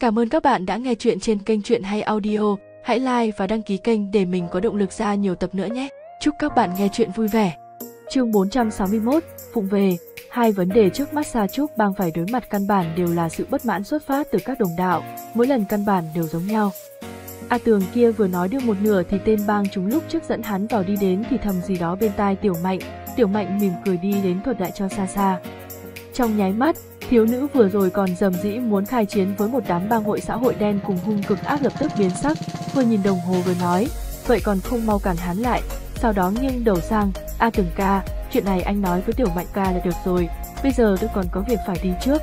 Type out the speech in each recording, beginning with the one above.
Cảm ơn các bạn đã nghe chuyện trên kênh Chuyện Hay Audio. Hãy like và đăng ký kênh để mình có động lực ra nhiều tập nữa nhé. Chúc các bạn nghe chuyện vui vẻ. Chương 461, Phụng về, hai vấn đề trước mắt Sa Trúc bang phải đối mặt căn bản đều là sự bất mãn xuất phát từ các đồng đạo, mỗi lần căn bản đều giống nhau. A tường kia vừa nói được một nửa thì tên bang chúng lúc trước dẫn hắn vào đi đến thì thầm gì đó bên tai tiểu mạnh, tiểu mạnh mỉm cười đi đến thuật lại cho xa xa. Trong nháy mắt, thiếu nữ vừa rồi còn dầm dĩ muốn khai chiến với một đám bang hội xã hội đen cùng hung cực ác lập tức biến sắc, vừa nhìn đồng hồ vừa nói, vậy còn không mau cản hắn lại, sau đó nghiêng đầu sang, A tường ca, chuyện này anh nói với tiểu mạnh ca là được rồi, bây giờ tôi còn có việc phải đi trước.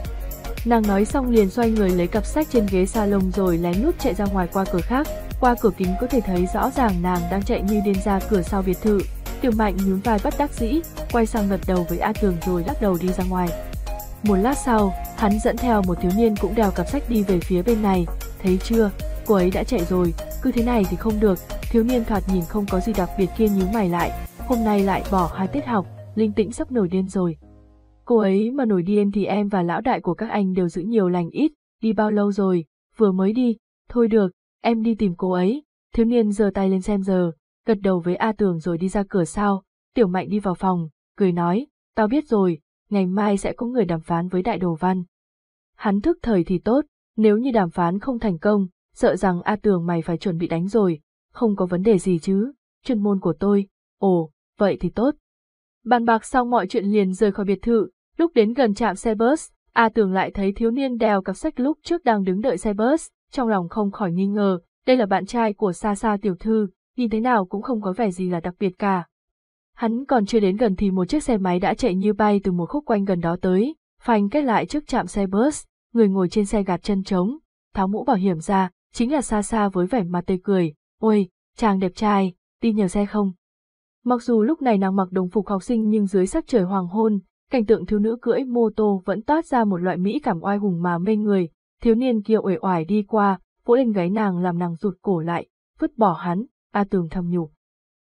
Nàng nói xong liền xoay người lấy cặp sách trên ghế salon rồi lén lút chạy ra ngoài qua cửa khác, qua cửa kính có thể thấy rõ ràng nàng đang chạy như điên ra cửa sau biệt thự. Tiểu Mạnh nhún vai bất đắc dĩ, quay sang gật đầu với A Tường rồi lắc đầu đi ra ngoài. Một lát sau, hắn dẫn theo một thiếu niên cũng đeo cặp sách đi về phía bên này, thấy chưa, cô ấy đã chạy rồi, cứ thế này thì không được, thiếu niên thoạt nhìn không có gì đặc biệt kia nhíu mày lại, hôm nay lại bỏ hai tiết học, linh tĩnh sắp nổi điên rồi. Cô ấy mà nổi điên thì em và lão đại của các anh đều giữ nhiều lành ít, đi bao lâu rồi, vừa mới đi, thôi được, em đi tìm cô ấy, thiếu niên giơ tay lên xem giờ, gật đầu với A Tường rồi đi ra cửa sau, tiểu mạnh đi vào phòng, cười nói, tao biết rồi, ngày mai sẽ có người đàm phán với đại đồ văn. Hắn thức thời thì tốt, nếu như đàm phán không thành công, sợ rằng A Tường mày phải chuẩn bị đánh rồi, không có vấn đề gì chứ, chuyên môn của tôi, ồ, vậy thì tốt. Bàn bạc xong mọi chuyện liền rời khỏi biệt thự, lúc đến gần trạm xe bus, A Tường lại thấy thiếu niên đeo cặp sách lúc trước đang đứng đợi xe bus, trong lòng không khỏi nghi ngờ, đây là bạn trai của Sa Sa tiểu thư, nhìn thế nào cũng không có vẻ gì là đặc biệt cả. Hắn còn chưa đến gần thì một chiếc xe máy đã chạy như bay từ một khúc quanh gần đó tới, phanh kết lại trước trạm xe bus, người ngồi trên xe gạt chân trống, tháo mũ bảo hiểm ra, chính là xa xa với vẻ mặt tươi cười, ôi, chàng đẹp trai, đi nhờ xe không? Mặc dù lúc này nàng mặc đồng phục học sinh nhưng dưới sắc trời hoàng hôn, cảnh tượng thiếu nữ cưỡi mô tô vẫn toát ra một loại mỹ cảm oai hùng mà mê người, thiếu niên kia uể oải đi qua, vỗ lên gáy nàng làm nàng rụt cổ lại, vứt bỏ hắn, A Tường thầm nhủ.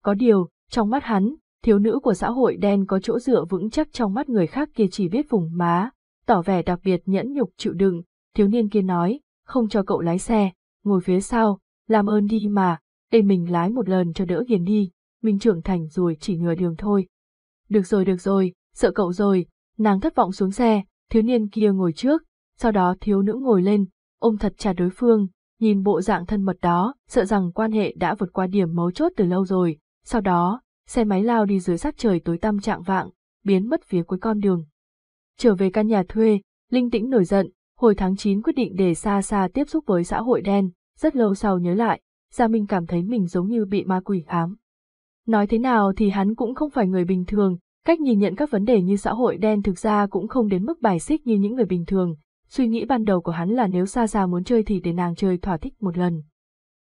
Có điều, trong mắt hắn, thiếu nữ của xã hội đen có chỗ dựa vững chắc trong mắt người khác kia chỉ biết vùng má, tỏ vẻ đặc biệt nhẫn nhục chịu đựng, thiếu niên kia nói, không cho cậu lái xe, ngồi phía sau, làm ơn đi mà, để mình lái một lần cho đỡ hiền đi, mình trưởng thành rồi chỉ ngừa đường thôi. Được rồi được rồi, sợ cậu rồi, nàng thất vọng xuống xe, thiếu niên kia ngồi trước, sau đó thiếu nữ ngồi lên, ôm thật chặt đối phương, nhìn bộ dạng thân mật đó, sợ rằng quan hệ đã vượt qua điểm mấu chốt từ lâu rồi, sau đó, xe máy lao đi dưới sát trời tối tăm trạng vạng, biến mất phía cuối con đường. Trở về căn nhà thuê, Linh Tĩnh nổi giận, hồi tháng 9 quyết định để xa xa tiếp xúc với xã hội đen, rất lâu sau nhớ lại, Gia Minh cảm thấy mình giống như bị ma quỷ ám. Nói thế nào thì hắn cũng không phải người bình thường, cách nhìn nhận các vấn đề như xã hội đen thực ra cũng không đến mức bài xích như những người bình thường, suy nghĩ ban đầu của hắn là nếu Sa Sa muốn chơi thì để nàng chơi thỏa thích một lần.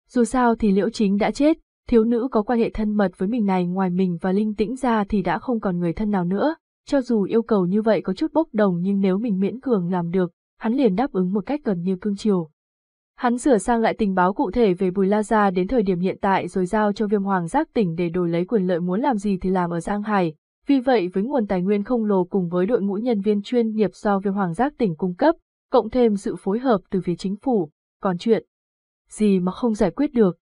Dù sao thì Liễu Chính đã chết, thiếu nữ có quan hệ thân mật với mình này ngoài mình và Linh Tĩnh ra thì đã không còn người thân nào nữa, cho dù yêu cầu như vậy có chút bốc đồng nhưng nếu mình miễn cường làm được, hắn liền đáp ứng một cách gần như cương chiều. Hắn sửa sang lại tình báo cụ thể về Bùi La Gia đến thời điểm hiện tại rồi giao cho viêm hoàng giác tỉnh để đổi lấy quyền lợi muốn làm gì thì làm ở Giang Hải. Vì vậy với nguồn tài nguyên không lồ cùng với đội ngũ nhân viên chuyên nghiệp do viêm hoàng giác tỉnh cung cấp, cộng thêm sự phối hợp từ phía chính phủ, còn chuyện gì mà không giải quyết được.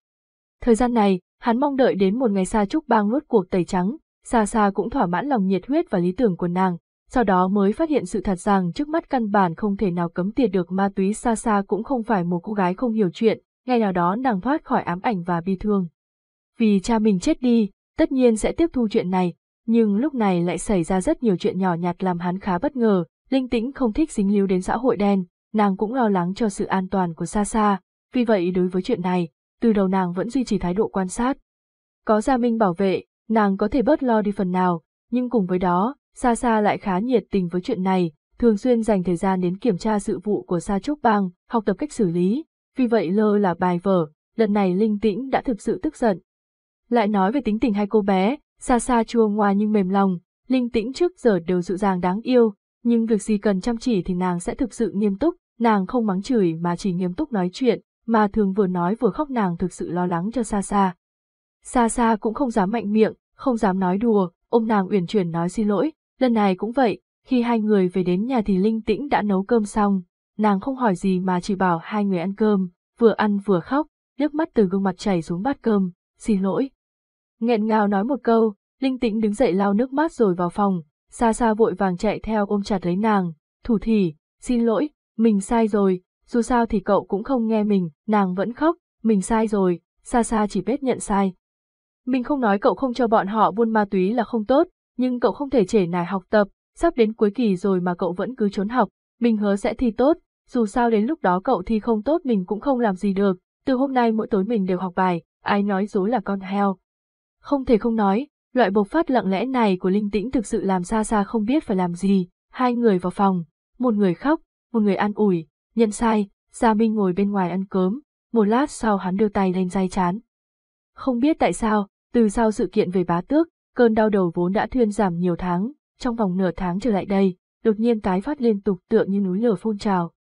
Thời gian này, hắn mong đợi đến một ngày xa trúc bang rốt cuộc tẩy trắng, xa xa cũng thỏa mãn lòng nhiệt huyết và lý tưởng của nàng, sau đó mới phát hiện sự thật rằng trước mắt căn bản không thể nào cấm tiệt được ma túy xa xa cũng không phải một cô gái không hiểu chuyện, ngày nào đó nàng thoát khỏi ám ảnh và bi thương. Vì cha mình chết đi, tất nhiên sẽ tiếp thu chuyện này, nhưng lúc này lại xảy ra rất nhiều chuyện nhỏ nhặt làm hắn khá bất ngờ, Linh Tĩnh không thích dính líu đến xã hội đen, nàng cũng lo lắng cho sự an toàn của Sa Sa, vì vậy đối với chuyện này, từ đầu nàng vẫn duy trì thái độ quan sát. Có Gia Minh bảo vệ, nàng có thể bớt lo đi phần nào, nhưng cùng với đó, Sa Sa lại khá nhiệt tình với chuyện này, thường xuyên dành thời gian đến kiểm tra sự vụ của Sa Trúc Bang, học tập cách xử lý, vì vậy lơ là bài vở, lần này Linh Tĩnh đã thực sự tức giận. Lại nói về tính tình hai cô bé, Sa Sa chua ngoa nhưng mềm lòng, Linh Tĩnh trước giờ đều dịu dàng đáng yêu, nhưng việc gì cần chăm chỉ thì nàng sẽ thực sự nghiêm túc, nàng không mắng chửi mà chỉ nghiêm túc nói chuyện, mà thường vừa nói vừa khóc nàng thực sự lo lắng cho Sa Sa. Sa Sa cũng không dám mạnh miệng, không dám nói đùa, ôm nàng uyển chuyển nói xin lỗi, lần này cũng vậy, khi hai người về đến nhà thì Linh Tĩnh đã nấu cơm xong, nàng không hỏi gì mà chỉ bảo hai người ăn cơm, vừa ăn vừa khóc, nước mắt từ gương mặt chảy xuống bát cơm, xin lỗi. Nghẹn ngào nói một câu, linh tĩnh đứng dậy lau nước mắt rồi vào phòng, xa xa vội vàng chạy theo ôm chặt lấy nàng, thủ thỉ, xin lỗi, mình sai rồi, dù sao thì cậu cũng không nghe mình, nàng vẫn khóc, mình sai rồi, xa xa chỉ biết nhận sai. Mình không nói cậu không cho bọn họ buôn ma túy là không tốt, nhưng cậu không thể trễ nải học tập, sắp đến cuối kỳ rồi mà cậu vẫn cứ trốn học, mình hứa sẽ thi tốt, dù sao đến lúc đó cậu thi không tốt mình cũng không làm gì được, từ hôm nay mỗi tối mình đều học bài, ai nói dối là con heo. Không thể không nói, loại bộc phát lặng lẽ này của linh tĩnh thực sự làm xa xa không biết phải làm gì, hai người vào phòng, một người khóc, một người an ủi, nhận sai, Gia Minh ngồi bên ngoài ăn cơm, một lát sau hắn đưa tay lên dây chán. Không biết tại sao, từ sau sự kiện về bá tước, cơn đau đầu vốn đã thuyên giảm nhiều tháng, trong vòng nửa tháng trở lại đây, đột nhiên tái phát liên tục tựa như núi lửa phun trào.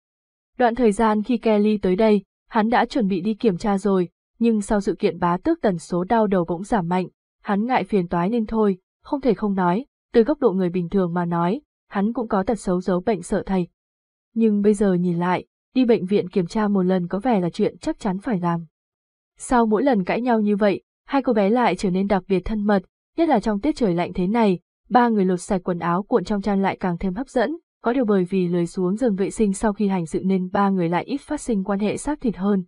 Đoạn thời gian khi Kelly tới đây, hắn đã chuẩn bị đi kiểm tra rồi, nhưng sau sự kiện bá tước tần số đau đầu bỗng giảm mạnh, hắn ngại phiền toái nên thôi, không thể không nói, từ góc độ người bình thường mà nói, hắn cũng có tật xấu giấu bệnh sợ thầy. Nhưng bây giờ nhìn lại, đi bệnh viện kiểm tra một lần có vẻ là chuyện chắc chắn phải làm. Sau mỗi lần cãi nhau như vậy, hai cô bé lại trở nên đặc biệt thân mật, nhất là trong tiết trời lạnh thế này, ba người lột sạch quần áo cuộn trong chăn lại càng thêm hấp dẫn, có điều bởi vì lười xuống giường vệ sinh sau khi hành sự nên ba người lại ít phát sinh quan hệ xác thịt hơn.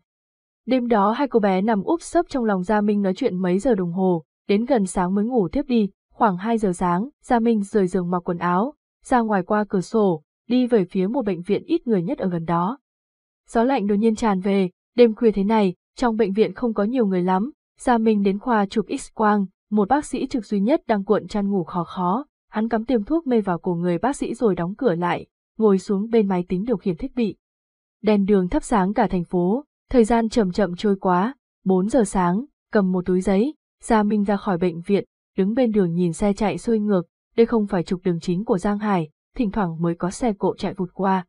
Đêm đó hai cô bé nằm úp sấp trong lòng Gia Minh nói chuyện mấy giờ đồng hồ, đến gần sáng mới ngủ tiếp đi, khoảng 2 giờ sáng, Gia Minh rời giường mặc quần áo, ra ngoài qua cửa sổ, đi về phía một bệnh viện ít người nhất ở gần đó. Gió lạnh đột nhiên tràn về, đêm khuya thế này, trong bệnh viện không có nhiều người lắm, Gia Minh đến khoa chụp x-quang, một bác sĩ trực duy nhất đang cuộn chăn ngủ khó khó, hắn cắm tiêm thuốc mê vào cổ người bác sĩ rồi đóng cửa lại, ngồi xuống bên máy tính điều khiển thiết bị. Đèn đường thắp sáng cả thành phố, thời gian chậm chậm trôi quá, 4 giờ sáng, cầm một túi giấy, Gia Minh ra khỏi bệnh viện, đứng bên đường nhìn xe chạy xuôi ngược, đây không phải trục đường chính của Giang Hải, thỉnh thoảng mới có xe cộ chạy vụt qua.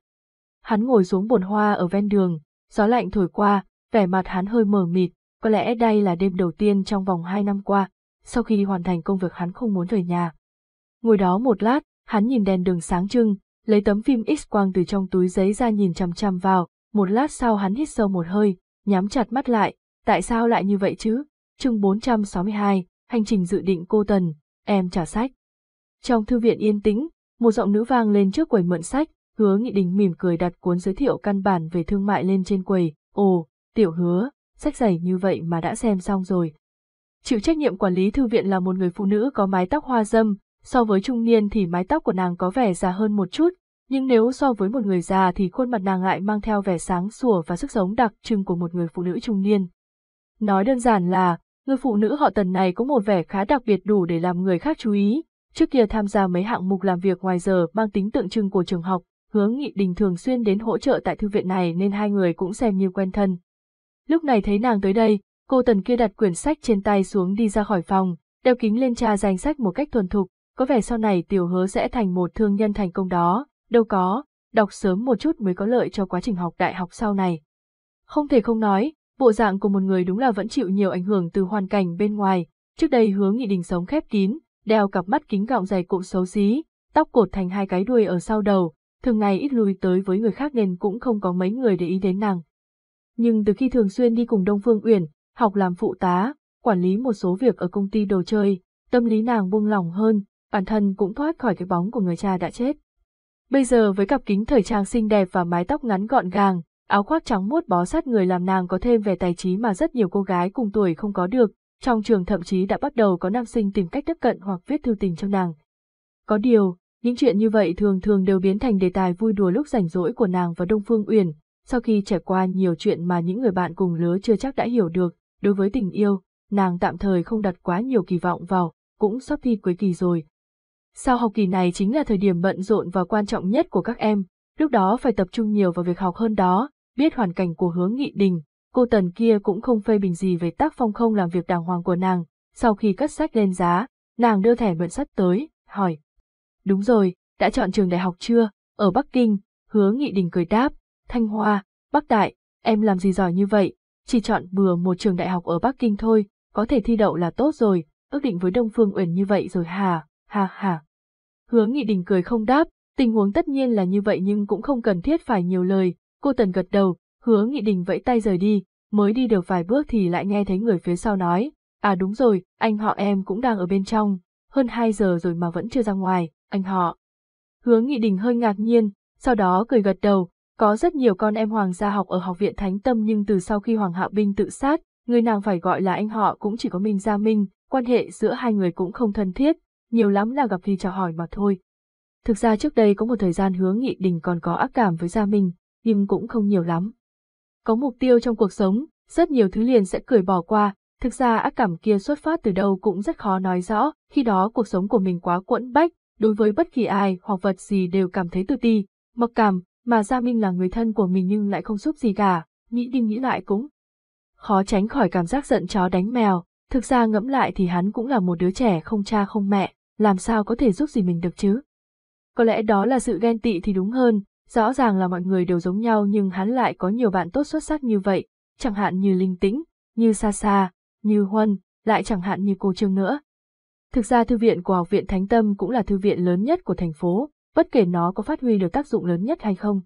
Hắn ngồi xuống bồn hoa ở ven đường, gió lạnh thổi qua, vẻ mặt hắn hơi mờ mịt, có lẽ đây là đêm đầu tiên trong vòng hai năm qua, sau khi hoàn thành công việc hắn không muốn về nhà. Ngồi đó một lát, hắn nhìn đèn đường sáng trưng, lấy tấm phim X-quang từ trong túi giấy ra nhìn chằm chằm vào, một lát sau hắn hít sâu một hơi, nhắm chặt mắt lại, tại sao lại như vậy chứ? Chương 462, hành trình dự định cô Tần, em trả sách. Trong thư viện yên tĩnh, một giọng nữ vang lên trước quầy mượn sách, hứa nghị đình mỉm cười đặt cuốn giới thiệu căn bản về thương mại lên trên quầy, ồ, tiểu hứa, sách dày như vậy mà đã xem xong rồi. Chịu trách nhiệm quản lý thư viện là một người phụ nữ có mái tóc hoa dâm, so với trung niên thì mái tóc của nàng có vẻ già hơn một chút, nhưng nếu so với một người già thì khuôn mặt nàng lại mang theo vẻ sáng sủa và sức sống đặc trưng của một người phụ nữ trung niên. Nói đơn giản là, người phụ nữ họ tần này có một vẻ khá đặc biệt đủ để làm người khác chú ý, trước kia tham gia mấy hạng mục làm việc ngoài giờ mang tính tượng trưng của trường học, hướng nghị đình thường xuyên đến hỗ trợ tại thư viện này nên hai người cũng xem như quen thân. Lúc này thấy nàng tới đây, cô tần kia đặt quyển sách trên tay xuống đi ra khỏi phòng, đeo kính lên tra danh sách một cách thuần thục, có vẻ sau này tiểu hứa sẽ thành một thương nhân thành công đó, đâu có, đọc sớm một chút mới có lợi cho quá trình học đại học sau này. Không thể không nói, bộ dạng của một người đúng là vẫn chịu nhiều ảnh hưởng từ hoàn cảnh bên ngoài, trước đây hướng nghị đình sống khép kín, đeo cặp mắt kính gọng dày cụm xấu xí, tóc cột thành hai cái đuôi ở sau đầu, thường ngày ít lui tới với người khác nên cũng không có mấy người để ý đến nàng. Nhưng từ khi thường xuyên đi cùng Đông Phương Uyển, học làm phụ tá, quản lý một số việc ở công ty đồ chơi, tâm lý nàng buông lỏng hơn, bản thân cũng thoát khỏi cái bóng của người cha đã chết. Bây giờ với cặp kính thời trang xinh đẹp và mái tóc ngắn gọn gàng, áo khoác trắng muốt bó sát người làm nàng có thêm vẻ tài trí mà rất nhiều cô gái cùng tuổi không có được, trong trường thậm chí đã bắt đầu có nam sinh tìm cách tiếp cận hoặc viết thư tình cho nàng. Có điều, những chuyện như vậy thường thường đều biến thành đề tài vui đùa lúc rảnh rỗi của nàng và Đông Phương Uyển, sau khi trải qua nhiều chuyện mà những người bạn cùng lứa chưa chắc đã hiểu được, đối với tình yêu, nàng tạm thời không đặt quá nhiều kỳ vọng vào, cũng sắp thi cuối kỳ rồi. Sau học kỳ này chính là thời điểm bận rộn và quan trọng nhất của các em, lúc đó phải tập trung nhiều vào việc học hơn đó, biết hoàn cảnh của hướng nghị đình, cô tần kia cũng không phê bình gì về tác phong không làm việc đàng hoàng của nàng, sau khi cất sách lên giá, nàng đưa thẻ mượn sách tới, hỏi. Đúng rồi, đã chọn trường đại học chưa, ở Bắc Kinh, hứa nghị đình cười đáp, Thanh Hoa, Bắc Đại, em làm gì giỏi như vậy, chỉ chọn bừa một trường đại học ở Bắc Kinh thôi, có thể thi đậu là tốt rồi, ước định với Đông Phương Uyển như vậy rồi hà, hà hà. Hứa Nghị Đình cười không đáp, tình huống tất nhiên là như vậy nhưng cũng không cần thiết phải nhiều lời, Cô Tần gật đầu, hứa Nghị Đình vẫy tay rời đi, mới đi được vài bước thì lại nghe thấy người phía sau nói, à đúng rồi, anh họ em cũng đang ở bên trong, hơn 2 giờ rồi mà vẫn chưa ra ngoài, anh họ. Hứa Nghị Đình hơi ngạc nhiên, sau đó cười gật đầu, có rất nhiều con em hoàng gia học ở học viện Thánh Tâm nhưng từ sau khi Hoàng Hạo Binh tự sát, người nàng phải gọi là anh họ cũng chỉ có Minh Gia Minh, quan hệ giữa hai người cũng không thân thiết, nhiều lắm là gặp thì chào hỏi mà thôi. Thực ra trước đây có một thời gian hứa nghị đình còn có ác cảm với Gia Minh, nhưng cũng không nhiều lắm. Có mục tiêu trong cuộc sống, rất nhiều thứ liền sẽ cười bỏ qua, thực ra ác cảm kia xuất phát từ đâu cũng rất khó nói rõ, khi đó cuộc sống của mình quá quẫn bách, đối với bất kỳ ai hoặc vật gì đều cảm thấy tự ti, mặc cảm, mà Gia Minh là người thân của mình nhưng lại không giúp gì cả, nghĩ đi nghĩ lại cũng. Khó tránh khỏi cảm giác giận chó đánh mèo, thực ra ngẫm lại thì hắn cũng là một đứa trẻ không cha không mẹ, làm sao có thể giúp gì mình được chứ. Có lẽ đó là sự ghen tị thì đúng hơn, rõ ràng là mọi người đều giống nhau nhưng hắn lại có nhiều bạn tốt xuất sắc như vậy, chẳng hạn như Linh Tĩnh, như Sa Sa, như Huân, lại chẳng hạn như cô Trương nữa. Thực ra thư viện của Học viện Thánh Tâm cũng là thư viện lớn nhất của thành phố, bất kể nó có phát huy được tác dụng lớn nhất hay không.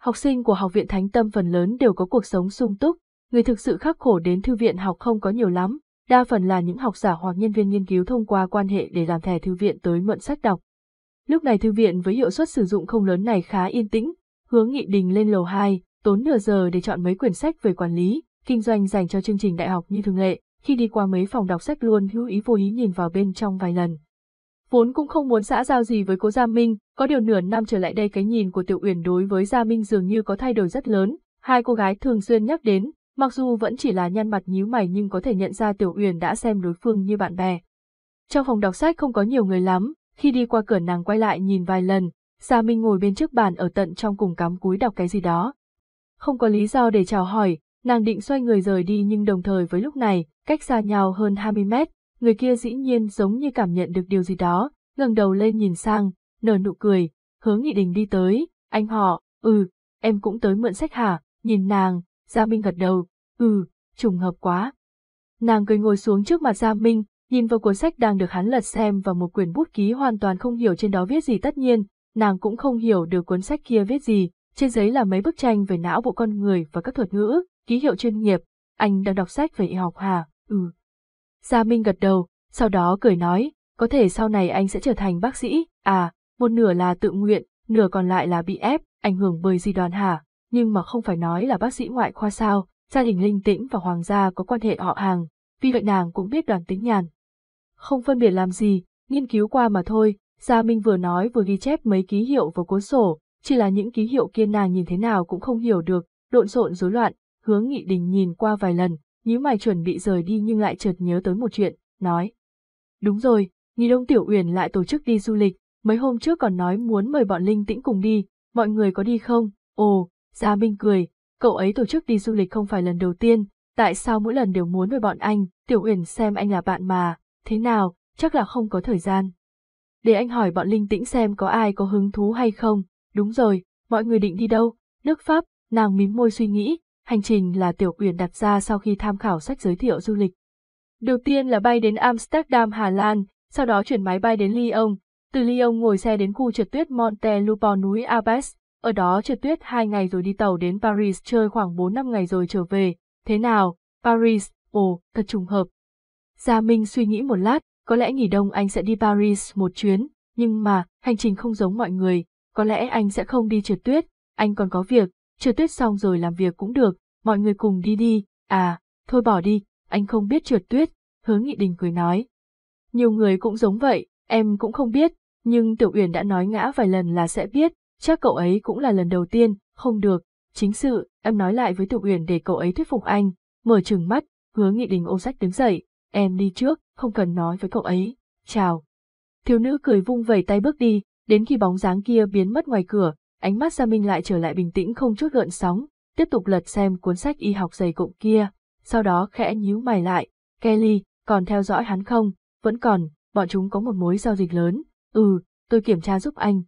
Học sinh của Học viện Thánh Tâm phần lớn đều có cuộc sống sung túc, người thực sự khắc khổ đến thư viện học không có nhiều lắm, đa phần là những học giả hoặc nhân viên nghiên cứu thông qua quan hệ để làm thẻ thư viện tới mượn sách đọc. Lúc này thư viện với hiệu suất sử dụng không lớn này khá yên tĩnh, hướng nghị đình lên lầu 2, tốn nửa giờ để chọn mấy quyển sách về quản lý, kinh doanh dành cho chương trình đại học như thường lệ, khi đi qua mấy phòng đọc sách luôn hữu ý vô ý nhìn vào bên trong vài lần. Vốn cũng không muốn xã giao gì với cố Gia Minh, có điều nửa năm trở lại đây cái nhìn của Tiểu Uyển đối với Gia Minh dường như có thay đổi rất lớn, hai cô gái thường xuyên nhắc đến, mặc dù vẫn chỉ là nhăn mặt nhíu mày nhưng có thể nhận ra Tiểu Uyển đã xem đối phương như bạn bè. Trong phòng đọc sách không có nhiều người lắm, khi đi qua cửa nàng quay lại nhìn vài lần, Gia Minh ngồi bên trước bàn ở tận trong cùng cắm cúi đọc cái gì đó. Không có lý do để chào hỏi, nàng định xoay người rời đi nhưng đồng thời với lúc này, cách xa nhau hơn 20 mét, người kia dĩ nhiên giống như cảm nhận được điều gì đó, ngẩng đầu lên nhìn sang, nở nụ cười, hướng nghị đình đi tới, anh họ, ừ, em cũng tới mượn sách hả, nhìn nàng, Gia Minh gật đầu, ừ, trùng hợp quá. Nàng cười ngồi xuống trước mặt Gia Minh, nhìn vào cuốn sách đang được hắn lật xem và một quyển bút ký hoàn toàn không hiểu trên đó viết gì tất nhiên, nàng cũng không hiểu được cuốn sách kia viết gì, trên giấy là mấy bức tranh về não bộ con người và các thuật ngữ, ký hiệu chuyên nghiệp, anh đang đọc sách về y học hả, ừ. Gia Minh gật đầu, sau đó cười nói, có thể sau này anh sẽ trở thành bác sĩ, à, một nửa là tự nguyện, nửa còn lại là bị ép, ảnh hưởng bởi gì đoàn hả, nhưng mà không phải nói là bác sĩ ngoại khoa sao, gia đình linh tĩnh và hoàng gia có quan hệ họ hàng, vì vậy nàng cũng biết đoàn tính nhàn. Không phân biệt làm gì, nghiên cứu qua mà thôi, Gia Minh vừa nói vừa ghi chép mấy ký hiệu vào cuốn sổ, chỉ là những ký hiệu kia nàng nhìn thế nào cũng không hiểu được, lộn xộn rối loạn, hướng nghị đình nhìn qua vài lần, nhíu mày chuẩn bị rời đi nhưng lại chợt nhớ tới một chuyện, nói. Đúng rồi, Nghi Đông Tiểu Uyển lại tổ chức đi du lịch, mấy hôm trước còn nói muốn mời bọn Linh Tĩnh cùng đi, mọi người có đi không? Ồ, Gia Minh cười, cậu ấy tổ chức đi du lịch không phải lần đầu tiên, tại sao mỗi lần đều muốn mời bọn anh, Tiểu Uyển xem anh là bạn mà, thế nào, chắc là không có thời gian. Để anh hỏi bọn Linh Tĩnh xem có ai có hứng thú hay không, đúng rồi, mọi người định đi đâu, nước Pháp, nàng mím môi suy nghĩ, hành trình là Tiểu quyền đặt ra sau khi tham khảo sách giới thiệu du lịch. Đầu tiên là bay đến Amsterdam, Hà Lan, sau đó chuyển máy bay đến Lyon, từ Lyon ngồi xe đến khu trượt tuyết Monte Lupo núi Alpes, ở đó trượt tuyết 2 ngày rồi đi tàu đến Paris chơi khoảng 4-5 ngày rồi trở về. Thế nào, Paris, ồ, thật trùng hợp. Gia Minh suy nghĩ một lát, có lẽ nghỉ đông anh sẽ đi Paris một chuyến, nhưng mà, hành trình không giống mọi người, có lẽ anh sẽ không đi trượt tuyết, anh còn có việc, trượt tuyết xong rồi làm việc cũng được, mọi người cùng đi đi, à, thôi bỏ đi, anh không biết trượt tuyết, hứa nghị đình cười nói. Nhiều người cũng giống vậy, em cũng không biết, nhưng Tiểu Uyển đã nói ngã vài lần là sẽ biết, chắc cậu ấy cũng là lần đầu tiên, không được, chính sự, em nói lại với Tiểu Uyển để cậu ấy thuyết phục anh, mở trừng mắt, hứa nghị đình ôm sách đứng dậy, em đi trước, không cần nói với cậu ấy, chào. Thiếu nữ cười vung vẩy tay bước đi, đến khi bóng dáng kia biến mất ngoài cửa, ánh mắt Gia Minh lại trở lại bình tĩnh không chút gợn sóng, tiếp tục lật xem cuốn sách y học dày cộm kia, sau đó khẽ nhíu mày lại, Kelly, còn theo dõi hắn không, vẫn còn, bọn chúng có một mối giao dịch lớn, ừ, tôi kiểm tra giúp anh.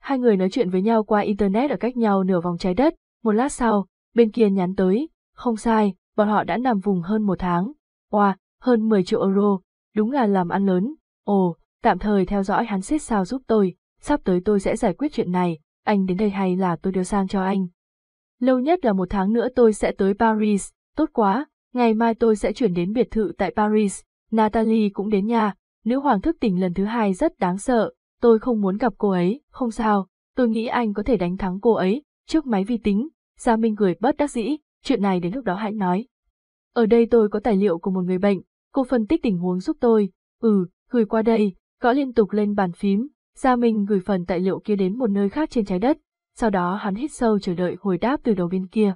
Hai người nói chuyện với nhau qua Internet ở cách nhau nửa vòng trái đất, một lát sau, bên kia nhắn tới, không sai, bọn họ đã nằm vùng hơn một tháng. Wow, hơn 10 triệu euro, đúng là làm ăn lớn. Ồ, tạm thời theo dõi hắn xích sao giúp tôi, sắp tới tôi sẽ giải quyết chuyện này, anh đến đây hay là tôi đưa sang cho anh. Lâu nhất là một tháng nữa tôi sẽ tới Paris, tốt quá, ngày mai tôi sẽ chuyển đến biệt thự tại Paris, Natalie cũng đến nhà, nữ hoàng thức tỉnh lần thứ hai rất đáng sợ, tôi không muốn gặp cô ấy, không sao, tôi nghĩ anh có thể đánh thắng cô ấy, trước máy vi tính, Gia Minh cười bất đắc dĩ, chuyện này đến lúc đó hãy nói. Ở đây tôi có tài liệu của một người bệnh, cô phân tích tình huống giúp tôi, ừ, gửi qua đây, gõ liên tục lên bàn phím, Gia Minh gửi phần tài liệu kia đến một nơi khác trên trái đất, sau đó hắn hít sâu chờ đợi hồi đáp từ đầu bên kia.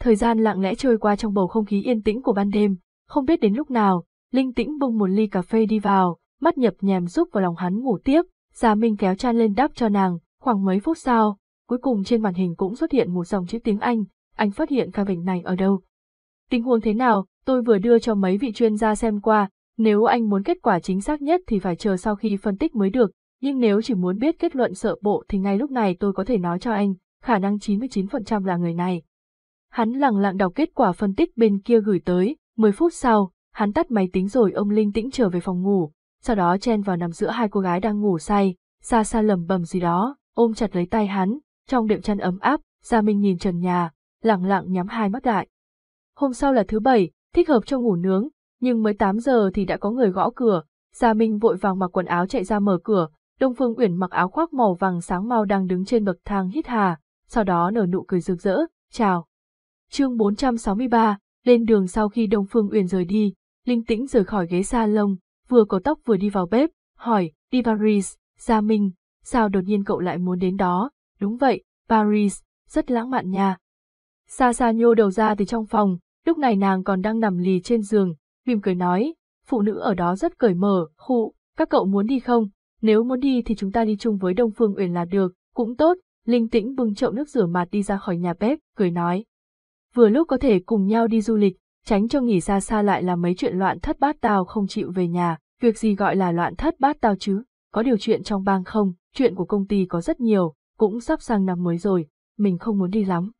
Thời gian lặng lẽ trôi qua trong bầu không khí yên tĩnh của ban đêm, không biết đến lúc nào, Linh Tĩnh bưng một ly cà phê đi vào, mắt nhập nhèm giúp vào lòng hắn ngủ tiếp, Gia Minh kéo chăn lên đáp cho nàng, khoảng mấy phút sau, cuối cùng trên màn hình cũng xuất hiện một dòng chữ tiếng Anh, anh phát hiện ca bệnh này ở đâu. Tình huống thế nào, tôi vừa đưa cho mấy vị chuyên gia xem qua, nếu anh muốn kết quả chính xác nhất thì phải chờ sau khi phân tích mới được, nhưng nếu chỉ muốn biết kết luận sợ bộ thì ngay lúc này tôi có thể nói cho anh, khả năng 99% là người này. Hắn lặng lặng đọc kết quả phân tích bên kia gửi tới, 10 phút sau, hắn tắt máy tính rồi ông linh tĩnh trở về phòng ngủ, sau đó chen vào nằm giữa hai cô gái đang ngủ say, xa xa lầm bầm gì đó, ôm chặt lấy tay hắn, trong đệm chăn ấm áp, Gia Minh nhìn trần nhà, lặng lặng nhắm hai mắt lại. Hôm sau là thứ bảy, thích hợp cho ngủ nướng, nhưng mới 8 giờ thì đã có người gõ cửa, Gia Minh vội vàng mặc quần áo chạy ra mở cửa, Đông Phương Uyển mặc áo khoác màu vàng sáng mau đang đứng trên bậc thang hít hà, sau đó nở nụ cười rực rỡ, chào. Chương 463, lên đường sau khi Đông Phương Uyển rời đi, Linh Tĩnh rời khỏi ghế salon, vừa có tóc vừa đi vào bếp, hỏi, đi Paris, Gia Minh, sao đột nhiên cậu lại muốn đến đó, đúng vậy, Paris, rất lãng mạn nha. Sa Sa nhô đầu ra từ trong phòng, lúc này nàng còn đang nằm lì trên giường, mỉm cười nói, phụ nữ ở đó rất cởi mở, khụ, các cậu muốn đi không? Nếu muốn đi thì chúng ta đi chung với Đông Phương Uyển là được, cũng tốt, Linh Tĩnh bưng chậu nước rửa mặt đi ra khỏi nhà bếp, cười nói. Vừa lúc có thể cùng nhau đi du lịch, tránh cho nghỉ xa xa lại là mấy chuyện loạn thất bát tao không chịu về nhà, việc gì gọi là loạn thất bát tao chứ, có điều chuyện trong bang không, chuyện của công ty có rất nhiều, cũng sắp sang năm mới rồi, mình không muốn đi lắm.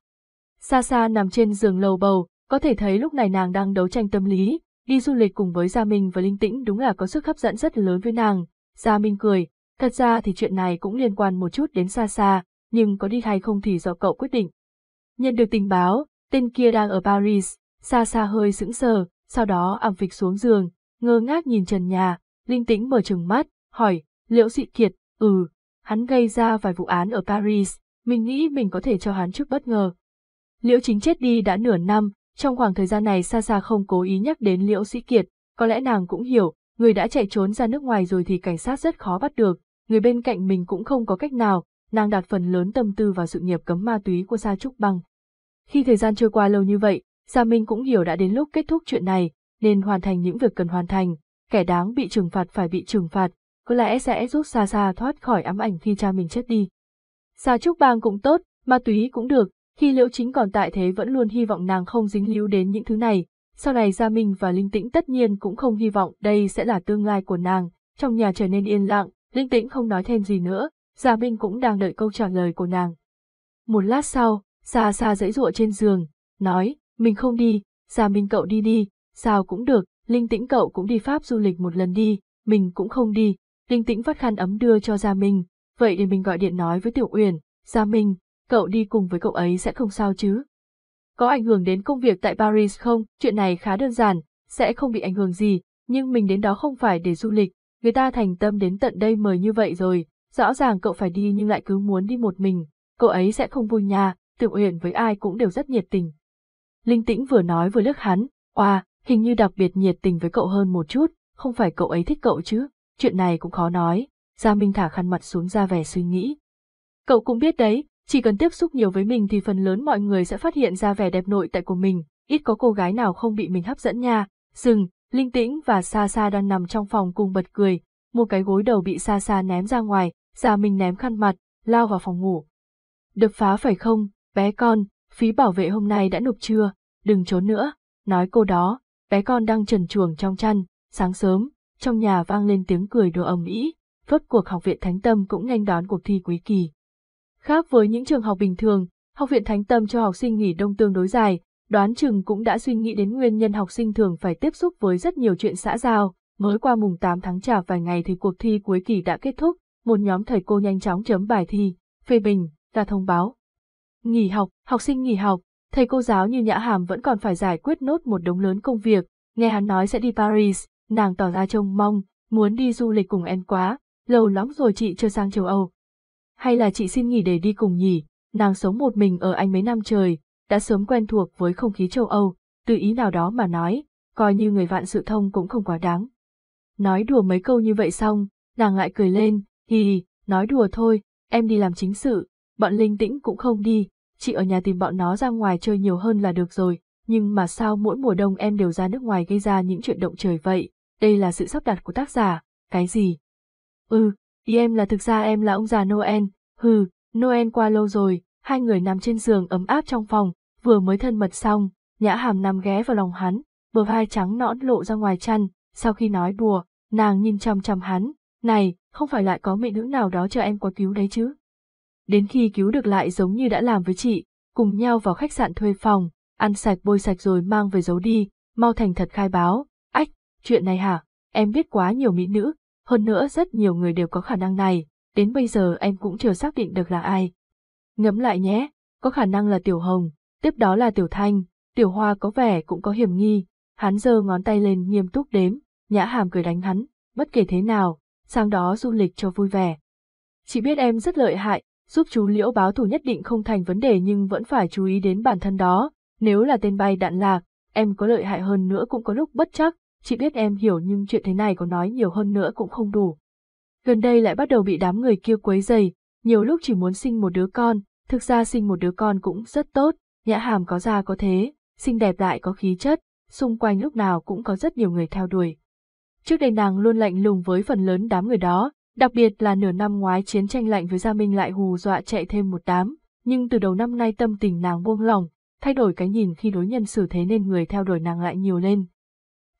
Xa xa nằm trên giường lầu bầu, có thể thấy lúc này nàng đang đấu tranh tâm lý, đi du lịch cùng với Gia Minh và Linh Tĩnh đúng là có sức hấp dẫn rất lớn với nàng. Gia Minh cười, thật ra thì chuyện này cũng liên quan một chút đến xa xa, nhưng có đi hay không thì do cậu quyết định. Nhận được tình báo, tên kia đang ở Paris, xa xa hơi sững sờ, sau đó ẩm phịch xuống giường, ngơ ngác nhìn trần nhà, Linh Tĩnh mở trừng mắt, hỏi, liệu Dị Kiệt, ừ, hắn gây ra vài vụ án ở Paris, mình nghĩ mình có thể cho hắn chút bất ngờ. Liễu chính chết đi đã nửa năm, trong khoảng thời gian này xa xa không cố ý nhắc đến Liễu Sĩ Kiệt, có lẽ nàng cũng hiểu, người đã chạy trốn ra nước ngoài rồi thì cảnh sát rất khó bắt được, người bên cạnh mình cũng không có cách nào, nàng đặt phần lớn tâm tư vào sự nghiệp cấm ma túy của Sa Trúc Băng. Khi thời gian trôi qua lâu như vậy, Gia Minh cũng hiểu đã đến lúc kết thúc chuyện này, nên hoàn thành những việc cần hoàn thành, kẻ đáng bị trừng phạt phải bị trừng phạt, có lẽ sẽ giúp Sa Sa thoát khỏi ám ảnh khi cha mình chết đi. Sa Trúc Bang cũng tốt, ma túy cũng được, khi Liễu Chính còn tại thế vẫn luôn hy vọng nàng không dính líu đến những thứ này, sau này Gia Minh và Linh Tĩnh tất nhiên cũng không hy vọng đây sẽ là tương lai của nàng, trong nhà trở nên yên lặng, Linh Tĩnh không nói thêm gì nữa, Gia Minh cũng đang đợi câu trả lời của nàng. Một lát sau, Sa Sa dãy dụa trên giường, nói, mình không đi, Gia Minh cậu đi đi, sao cũng được, Linh Tĩnh cậu cũng đi Pháp du lịch một lần đi, mình cũng không đi, Linh Tĩnh vắt khăn ấm đưa cho Gia Minh, vậy để mình gọi điện nói với Tiểu Uyển, Gia Minh, cậu đi cùng với cậu ấy sẽ không sao chứ. Có ảnh hưởng đến công việc tại Paris không? Chuyện này khá đơn giản, sẽ không bị ảnh hưởng gì, nhưng mình đến đó không phải để du lịch, người ta thành tâm đến tận đây mời như vậy rồi, rõ ràng cậu phải đi nhưng lại cứ muốn đi một mình, cậu ấy sẽ không vui nha, Tiểu Uyển với ai cũng đều rất nhiệt tình. Linh Tĩnh vừa nói vừa lướt hắn, oa, hình như đặc biệt nhiệt tình với cậu hơn một chút, không phải cậu ấy thích cậu chứ, chuyện này cũng khó nói, Gia Minh thả khăn mặt xuống ra vẻ suy nghĩ. Cậu cũng biết đấy, chỉ cần tiếp xúc nhiều với mình thì phần lớn mọi người sẽ phát hiện ra vẻ đẹp nội tại của mình, ít có cô gái nào không bị mình hấp dẫn nha. Dừng, Linh Tĩnh và Sa Sa đang nằm trong phòng cùng bật cười, một cái gối đầu bị Sa Sa ném ra ngoài, già mình ném khăn mặt, lao vào phòng ngủ. Đập phá phải không, bé con, phí bảo vệ hôm nay đã nộp chưa, đừng trốn nữa, nói cô đó, bé con đang trần chuồng trong chăn, sáng sớm, trong nhà vang lên tiếng cười đùa ầm ĩ, rốt cuộc học viện Thánh Tâm cũng nhanh đón cuộc thi quý kỳ. Khác với những trường học bình thường, học viện Thánh Tâm cho học sinh nghỉ đông tương đối dài, đoán chừng cũng đã suy nghĩ đến nguyên nhân học sinh thường phải tiếp xúc với rất nhiều chuyện xã giao, mới qua mùng 8 tháng chạp vài ngày thì cuộc thi cuối kỳ đã kết thúc, một nhóm thầy cô nhanh chóng chấm bài thi, phê bình, ra thông báo. Nghỉ học, học sinh nghỉ học, thầy cô giáo như Nhã Hàm vẫn còn phải giải quyết nốt một đống lớn công việc, nghe hắn nói sẽ đi Paris, nàng tỏ ra trông mong, muốn đi du lịch cùng em quá, lâu lắm rồi chị chưa sang châu Âu. Hay là chị xin nghỉ để đi cùng nhỉ, nàng sống một mình ở Anh mấy năm trời, đã sớm quen thuộc với không khí châu Âu, từ ý nào đó mà nói, coi như người vạn sự thông cũng không quá đáng. Nói đùa mấy câu như vậy xong, nàng lại cười lên, hì hì, nói đùa thôi, em đi làm chính sự, bọn linh tĩnh cũng không đi, chị ở nhà tìm bọn nó ra ngoài chơi nhiều hơn là được rồi, nhưng mà sao mỗi mùa đông em đều ra nước ngoài gây ra những chuyện động trời vậy, đây là sự sắp đặt của tác giả, cái gì? Ừ, ý em là thực ra em là ông già Noel, hừ, Noel qua lâu rồi, hai người nằm trên giường ấm áp trong phòng, vừa mới thân mật xong, nhã hàm nằm ghé vào lòng hắn, bờ vai trắng nõn lộ ra ngoài chăn, sau khi nói đùa, nàng nhìn chăm chăm hắn, này, không phải lại có mỹ nữ nào đó chờ em qua cứu đấy chứ? Đến khi cứu được lại giống như đã làm với chị, cùng nhau vào khách sạn thuê phòng, ăn sạch bôi sạch rồi mang về giấu đi, mau thành thật khai báo, ách, chuyện này hả, em biết quá nhiều mỹ nữ, hơn nữa rất nhiều người đều có khả năng này, đến bây giờ em cũng chưa xác định được là ai. Ngẫm lại nhé, có khả năng là Tiểu Hồng, tiếp đó là Tiểu Thanh, Tiểu Hoa có vẻ cũng có hiểm nghi, hắn giơ ngón tay lên nghiêm túc đếm, nhã hàm cười đánh hắn, bất kể thế nào, sang đó du lịch cho vui vẻ. Chị biết em rất lợi hại, giúp chú liễu báo thù nhất định không thành vấn đề nhưng vẫn phải chú ý đến bản thân đó, nếu là tên bay đạn lạc, em có lợi hại hơn nữa cũng có lúc bất chắc, chị biết em hiểu nhưng chuyện thế này có nói nhiều hơn nữa cũng không đủ. Gần đây lại bắt đầu bị đám người kia quấy dày, nhiều lúc chỉ muốn sinh một đứa con, thực ra sinh một đứa con cũng rất tốt, nhã hàm có da có thế, xinh đẹp lại có khí chất, xung quanh lúc nào cũng có rất nhiều người theo đuổi. Trước đây nàng luôn lạnh lùng với phần lớn đám người đó, đặc biệt là nửa năm ngoái chiến tranh lạnh với Gia Minh lại hù dọa chạy thêm một đám, nhưng từ đầu năm nay tâm tình nàng buông lỏng, thay đổi cái nhìn khi đối nhân xử thế nên người theo đuổi nàng lại nhiều lên.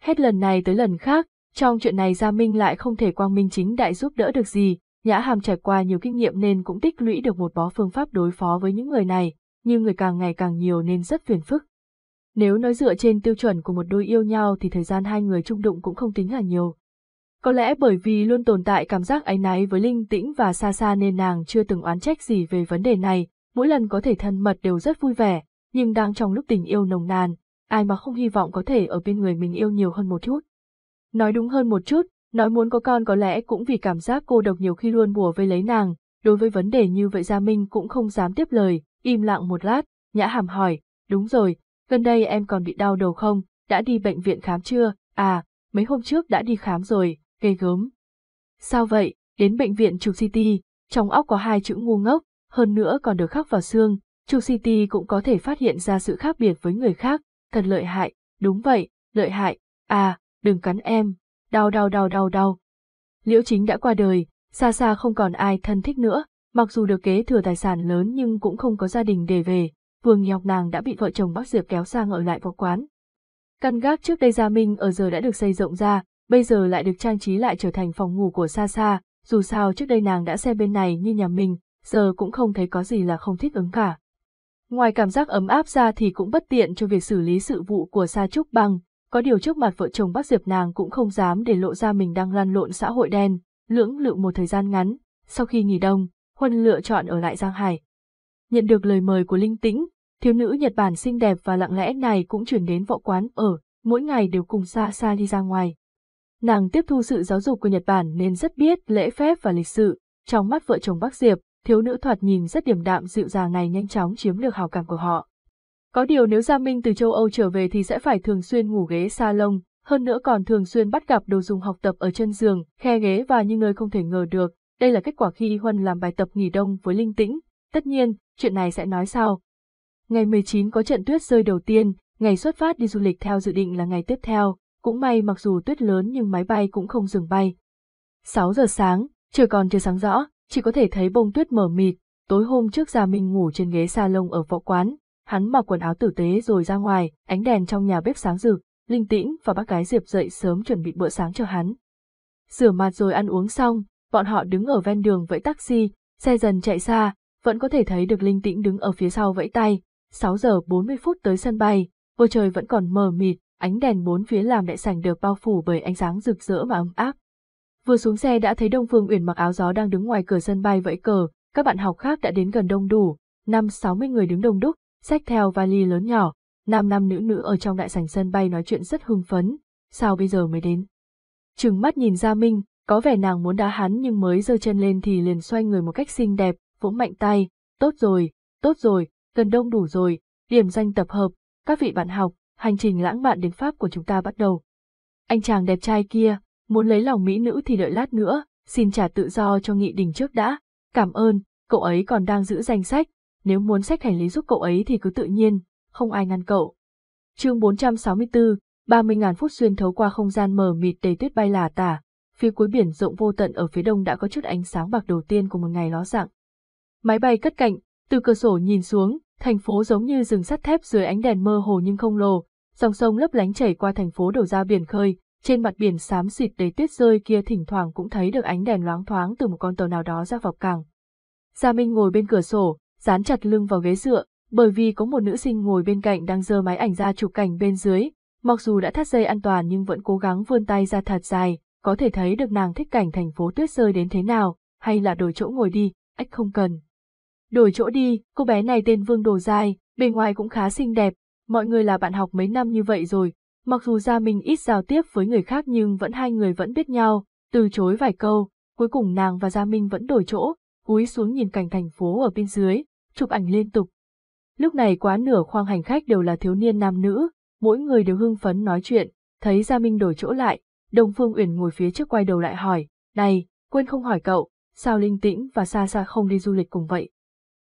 Hết lần này tới lần khác, trong chuyện này Gia Minh lại không thể quang minh chính đại giúp đỡ được gì, Nhã Hàm trải qua nhiều kinh nghiệm nên cũng tích lũy được một bó phương pháp đối phó với những người này, nhưng người càng ngày càng nhiều nên rất phiền phức. Nếu nói dựa trên tiêu chuẩn của một đôi yêu nhau thì thời gian hai người chung đụng cũng không tính là nhiều. Có lẽ bởi vì luôn tồn tại cảm giác áy náy với Linh Tĩnh và xa xa nên nàng chưa từng oán trách gì về vấn đề này, mỗi lần có thể thân mật đều rất vui vẻ, nhưng đang trong lúc tình yêu nồng nàn, ai mà không hy vọng có thể ở bên người mình yêu nhiều hơn một chút. Nói đúng hơn một chút, nói muốn có con có lẽ cũng vì cảm giác cô độc nhiều khi luôn bùa vây lấy nàng, đối với vấn đề như vậy Gia Minh cũng không dám tiếp lời, im lặng một lát, nhã hàm hỏi, đúng rồi, gần đây em còn bị đau đầu không, đã đi bệnh viện khám chưa, à, mấy hôm trước đã đi khám rồi, ghê gớm. Sao vậy, đến bệnh viện Trục City, trong óc có hai chữ ngu ngốc, hơn nữa còn được khắc vào xương, Trục City cũng có thể phát hiện ra sự khác biệt với người khác, thật lợi hại, đúng vậy, lợi hại, à, đừng cắn em, đau đau đau đau đau. Liễu chính đã qua đời, xa xa không còn ai thân thích nữa, mặc dù được kế thừa tài sản lớn nhưng cũng không có gia đình để về, Vương Ngọc nàng đã bị vợ chồng bác Diệp kéo sang ở lại vào quán. Căn gác trước đây Gia Minh ở giờ đã được xây rộng ra, bây giờ lại được trang trí lại trở thành phòng ngủ của xa xa dù sao trước đây nàng đã xem bên này như nhà mình, giờ cũng không thấy có gì là không thích ứng cả. Ngoài cảm giác ấm áp ra thì cũng bất tiện cho việc xử lý sự vụ của Sa Trúc Băng, có điều trước mặt vợ chồng bác Diệp nàng cũng không dám để lộ ra mình đang lăn lộn xã hội đen, lưỡng lự một thời gian ngắn, sau khi nghỉ đông, Huân lựa chọn ở lại Giang Hải. Nhận được lời mời của Linh Tĩnh, thiếu nữ Nhật Bản xinh đẹp và lặng lẽ này cũng chuyển đến võ quán ở, mỗi ngày đều cùng xa xa đi ra ngoài. Nàng tiếp thu sự giáo dục của Nhật Bản nên rất biết lễ phép và lịch sự, trong mắt vợ chồng bác Diệp, thiếu nữ thoạt nhìn rất điềm đạm dịu dàng này nhanh chóng chiếm được hào cảm của họ. Có điều nếu Gia Minh từ châu Âu trở về thì sẽ phải thường xuyên ngủ ghế salon, hơn nữa còn thường xuyên bắt gặp đồ dùng học tập ở chân giường, khe ghế và những nơi không thể ngờ được. Đây là kết quả khi Huân làm bài tập nghỉ đông với Linh Tĩnh. Tất nhiên, chuyện này sẽ nói sau. Ngày 19 có trận tuyết rơi đầu tiên, ngày xuất phát đi du lịch theo dự định là ngày tiếp theo, cũng may mặc dù tuyết lớn nhưng máy bay cũng không dừng bay. 6 giờ sáng, trời còn chưa sáng rõ, chỉ có thể thấy bông tuyết mở mịt, tối hôm trước Gia Minh ngủ trên ghế salon ở võ quán, hắn mặc quần áo tử tế rồi ra ngoài, ánh đèn trong nhà bếp sáng rực, linh tĩnh và bác gái Diệp dậy sớm chuẩn bị bữa sáng cho hắn. Rửa mặt rồi ăn uống xong, bọn họ đứng ở ven đường vẫy taxi, xe dần chạy xa, vẫn có thể thấy được linh tĩnh đứng ở phía sau vẫy tay. 6 giờ 40 phút tới sân bay, bầu trời vẫn còn mờ mịt, ánh đèn bốn phía làm đại sảnh được bao phủ bởi ánh sáng rực rỡ mà ấm áp. Vừa xuống xe đã thấy Đông Phương Uyển mặc áo gió đang đứng ngoài cửa sân bay vẫy cờ, các bạn học khác đã đến gần đông đủ, năm 60 người đứng đông đúc, xách theo vali lớn nhỏ, nam nam nữ nữ ở trong đại sảnh sân bay nói chuyện rất hưng phấn, sao bây giờ mới đến. Trừng mắt nhìn Gia Minh, có vẻ nàng muốn đá hắn nhưng mới giơ chân lên thì liền xoay người một cách xinh đẹp, vỗ mạnh tay, tốt rồi, tốt rồi, gần đông đủ rồi, điểm danh tập hợp, các vị bạn học, hành trình lãng mạn đến Pháp của chúng ta bắt đầu. Anh chàng đẹp trai kia, muốn lấy lòng mỹ nữ thì đợi lát nữa, xin trả tự do cho nghị đình trước đã, cảm ơn, cậu ấy còn đang giữ danh sách, nếu muốn sách hành lý giúp cậu ấy thì cứ tự nhiên, không ai ngăn cậu. chương 464, 30.000 phút xuyên thấu qua không gian mờ mịt đầy tuyết bay là tả, phía cuối biển rộng vô tận ở phía đông đã có chút ánh sáng bạc đầu tiên của một ngày ló dạng. Máy bay cất cạnh, từ cửa sổ nhìn xuống, thành phố giống như rừng sắt thép dưới ánh đèn mơ hồ nhưng không lồ, dòng sông lấp lánh chảy qua thành phố đổ ra biển khơi, trên mặt biển xám xịt đầy tuyết rơi kia thỉnh thoảng cũng thấy được ánh đèn loáng thoáng từ một con tàu nào đó ra vào cảng. Gia Minh ngồi bên cửa sổ, dán chặt lưng vào ghế dựa, bởi vì có một nữ sinh ngồi bên cạnh đang giơ máy ảnh ra chụp cảnh bên dưới, mặc dù đã thắt dây an toàn nhưng vẫn cố gắng vươn tay ra thật dài, có thể thấy được nàng thích cảnh thành phố tuyết rơi đến thế nào, hay là đổi chỗ ngồi đi, ách không cần. Đổi chỗ đi, cô bé này tên Vương Đồ Dài, bề ngoài cũng khá xinh đẹp, mọi người là bạn học mấy năm như vậy rồi, mặc dù Gia Minh ít giao tiếp với người khác nhưng vẫn hai người vẫn biết nhau, từ chối vài câu, cuối cùng nàng và Gia Minh vẫn đổi chỗ, cúi xuống nhìn cảnh thành phố ở bên dưới, chụp ảnh liên tục. Lúc này quá nửa khoang hành khách đều là thiếu niên nam nữ, mỗi người đều hưng phấn nói chuyện, thấy Gia Minh đổi chỗ lại, Đông Phương Uyển ngồi phía trước quay đầu lại hỏi, này, quên không hỏi cậu, sao Linh Tĩnh và Sa Sa không đi du lịch cùng vậy?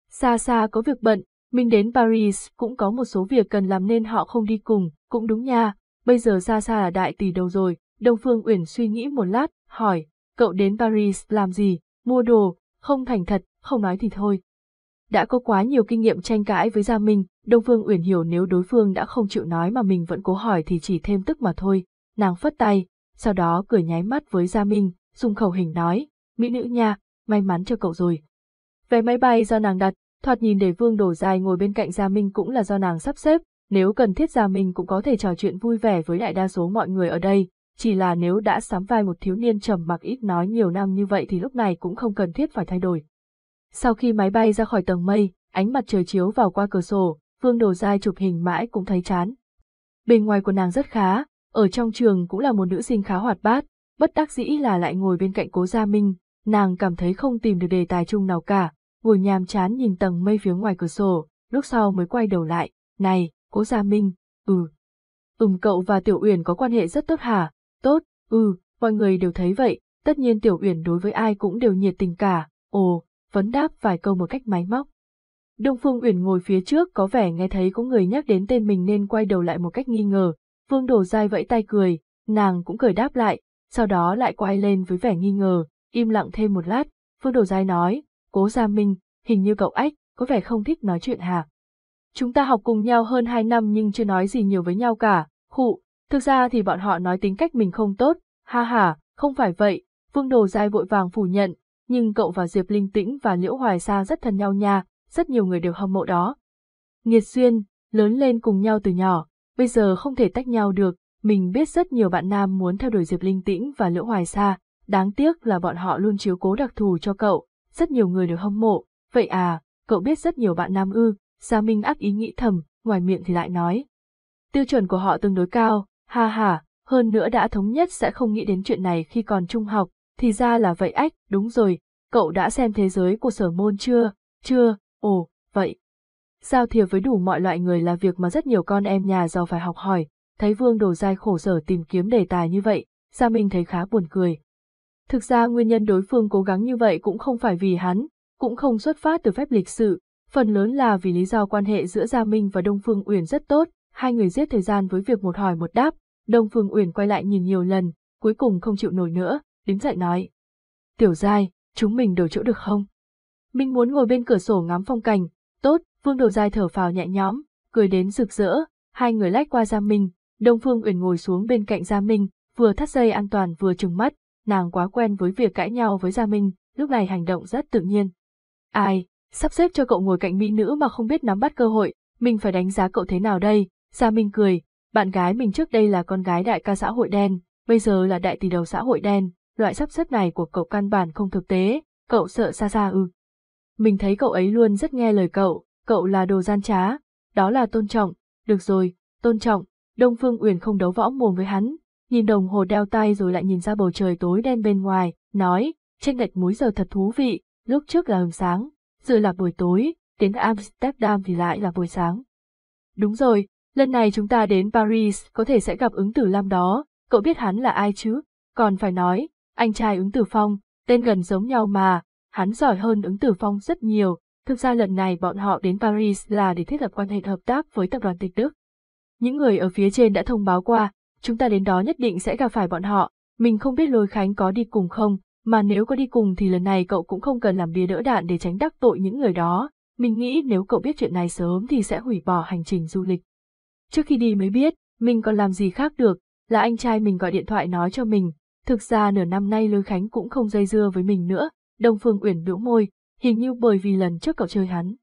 Sa Sa có việc bận, mình đến Paris cũng có một số việc cần làm nên họ không đi cùng, cũng đúng nha, bây giờ ra xa là đại tỷ đầu rồi, Đông Phương Uyển suy nghĩ một lát, hỏi, cậu đến Paris làm gì, mua đồ, không thành thật, không nói thì thôi. Đã có quá nhiều kinh nghiệm tranh cãi với Gia Minh, Đông Phương Uyển hiểu nếu đối phương đã không chịu nói mà mình vẫn cố hỏi thì chỉ thêm tức mà thôi, nàng phất tay, sau đó cười nháy mắt với Gia Minh, dùng khẩu hình nói, mỹ nữ nha, may mắn cho cậu rồi. Vé máy bay do nàng đặt, thoạt nhìn để Vương Đổ Dài ngồi bên cạnh Gia Minh cũng là do nàng sắp xếp, nếu cần thiết Gia Minh cũng có thể trò chuyện vui vẻ với đại đa số mọi người ở đây, chỉ là nếu đã sắm vai một thiếu niên trầm mặc ít nói nhiều năm như vậy thì lúc này cũng không cần thiết phải thay đổi. Sau khi máy bay ra khỏi tầng mây, ánh mặt trời chiếu vào qua cửa sổ, Vương Đồ Giai chụp hình mãi cũng thấy chán. Bên ngoài của nàng rất khá, ở trong trường cũng là một nữ sinh khá hoạt bát, bất đắc dĩ là lại ngồi bên cạnh cố Gia Minh, nàng cảm thấy không tìm được đề tài chung nào cả, ngồi nhàm chán nhìn tầng mây phía ngoài cửa sổ, lúc sau mới quay đầu lại, này, cố Gia Minh, ừ. Ừm cậu và Tiểu Uyển có quan hệ rất tốt hả? Tốt, ừ, mọi người đều thấy vậy, tất nhiên Tiểu Uyển đối với ai cũng đều nhiệt tình cả, ồ, vấn đáp vài câu một cách máy móc. Đông Phương Uyển ngồi phía trước có vẻ nghe thấy có người nhắc đến tên mình nên quay đầu lại một cách nghi ngờ, Vương Đồ Giai vẫy tay cười, nàng cũng cười đáp lại, sau đó lại quay lên với vẻ nghi ngờ, im lặng thêm một lát, Vương Đồ Giai nói, cố Gia Minh, hình như cậu ách, có vẻ không thích nói chuyện hả? Chúng ta học cùng nhau hơn hai năm nhưng chưa nói gì nhiều với nhau cả, khụ, thực ra thì bọn họ nói tính cách mình không tốt, ha ha, không phải vậy, Vương Đồ Giai vội vàng phủ nhận, nhưng cậu và Diệp Linh Tĩnh và Liễu Hoài Sa rất thân nhau nha, rất nhiều người đều hâm mộ đó. Nghiệt duyên, lớn lên cùng nhau từ nhỏ, bây giờ không thể tách nhau được, mình biết rất nhiều bạn nam muốn theo đuổi Diệp Linh Tĩnh và Liễu Hoài Sa, đáng tiếc là bọn họ luôn chiếu cố đặc thù cho cậu, rất nhiều người đều hâm mộ, vậy à, cậu biết rất nhiều bạn nam ư, Gia Minh ác ý nghĩ thầm, ngoài miệng thì lại nói. Tiêu chuẩn của họ tương đối cao, ha ha, hơn nữa đã thống nhất sẽ không nghĩ đến chuyện này khi còn trung học, thì ra là vậy ách, đúng rồi, cậu đã xem thế giới của sở môn chưa, chưa, ồ, vậy. Giao thiệp với đủ mọi loại người là việc mà rất nhiều con em nhà giàu phải học hỏi, thấy Vương Đồ dai khổ sở tìm kiếm đề tài như vậy, Gia Minh thấy khá buồn cười. Thực ra nguyên nhân đối phương cố gắng như vậy cũng không phải vì hắn, cũng không xuất phát từ phép lịch sự, phần lớn là vì lý do quan hệ giữa Gia Minh và Đông Phương Uyển rất tốt, hai người giết thời gian với việc một hỏi một đáp, Đông Phương Uyển quay lại nhìn nhiều lần, cuối cùng không chịu nổi nữa, đứng dậy nói. Tiểu Giai, chúng mình đổi chỗ được không? minh muốn ngồi bên cửa sổ ngắm phong cảnh, tốt, Vương Đầu Giai thở phào nhẹ nhõm, cười đến rực rỡ, hai người lách qua Gia Minh, Đông Phương Uyển ngồi xuống bên cạnh Gia Minh, vừa thắt dây an toàn vừa trừng mắt, nàng quá quen với việc cãi nhau với Gia Minh, lúc này hành động rất tự nhiên. Ai, sắp xếp cho cậu ngồi cạnh mỹ nữ mà không biết nắm bắt cơ hội, mình phải đánh giá cậu thế nào đây? Gia Minh cười, bạn gái mình trước đây là con gái đại ca xã hội đen, bây giờ là đại tỷ đầu xã hội đen, loại sắp xếp này của cậu căn bản không thực tế, cậu sợ xa xa ư. Mình thấy cậu ấy luôn rất nghe lời cậu, cậu là đồ gian trá, đó là tôn trọng, được rồi, tôn trọng, Đông Phương Uyển không đấu võ mồm với hắn, nhìn đồng hồ đeo tay rồi lại nhìn ra bầu trời tối đen bên ngoài, nói, tranh lệch múi giờ thật thú vị, lúc trước là hừng sáng, giờ là buổi tối, đến Amsterdam thì lại là buổi sáng. Đúng rồi, lần này chúng ta đến Paris có thể sẽ gặp ứng tử Lam đó, cậu biết hắn là ai chứ? Còn phải nói, anh trai ứng tử Phong, tên gần giống nhau mà, hắn giỏi hơn ứng tử Phong rất nhiều, thực ra lần này bọn họ đến Paris là để thiết lập quan hệ hợp tác với tập đoàn tịch Đức. Những người ở phía trên đã thông báo qua, chúng ta đến đó nhất định sẽ gặp phải bọn họ, mình không biết lôi khánh có đi cùng không, mà nếu có đi cùng thì lần này cậu cũng không cần làm bia đỡ đạn để tránh đắc tội những người đó, mình nghĩ nếu cậu biết chuyện này sớm thì sẽ hủy bỏ hành trình du lịch. Trước khi đi mới biết, mình còn làm gì khác được, là anh trai mình gọi điện thoại nói cho mình, thực ra nửa năm nay Lôi Khánh cũng không dây dưa với mình nữa, Đông Phương Uyển bĩu môi, hình như bởi vì lần trước cậu chơi hắn.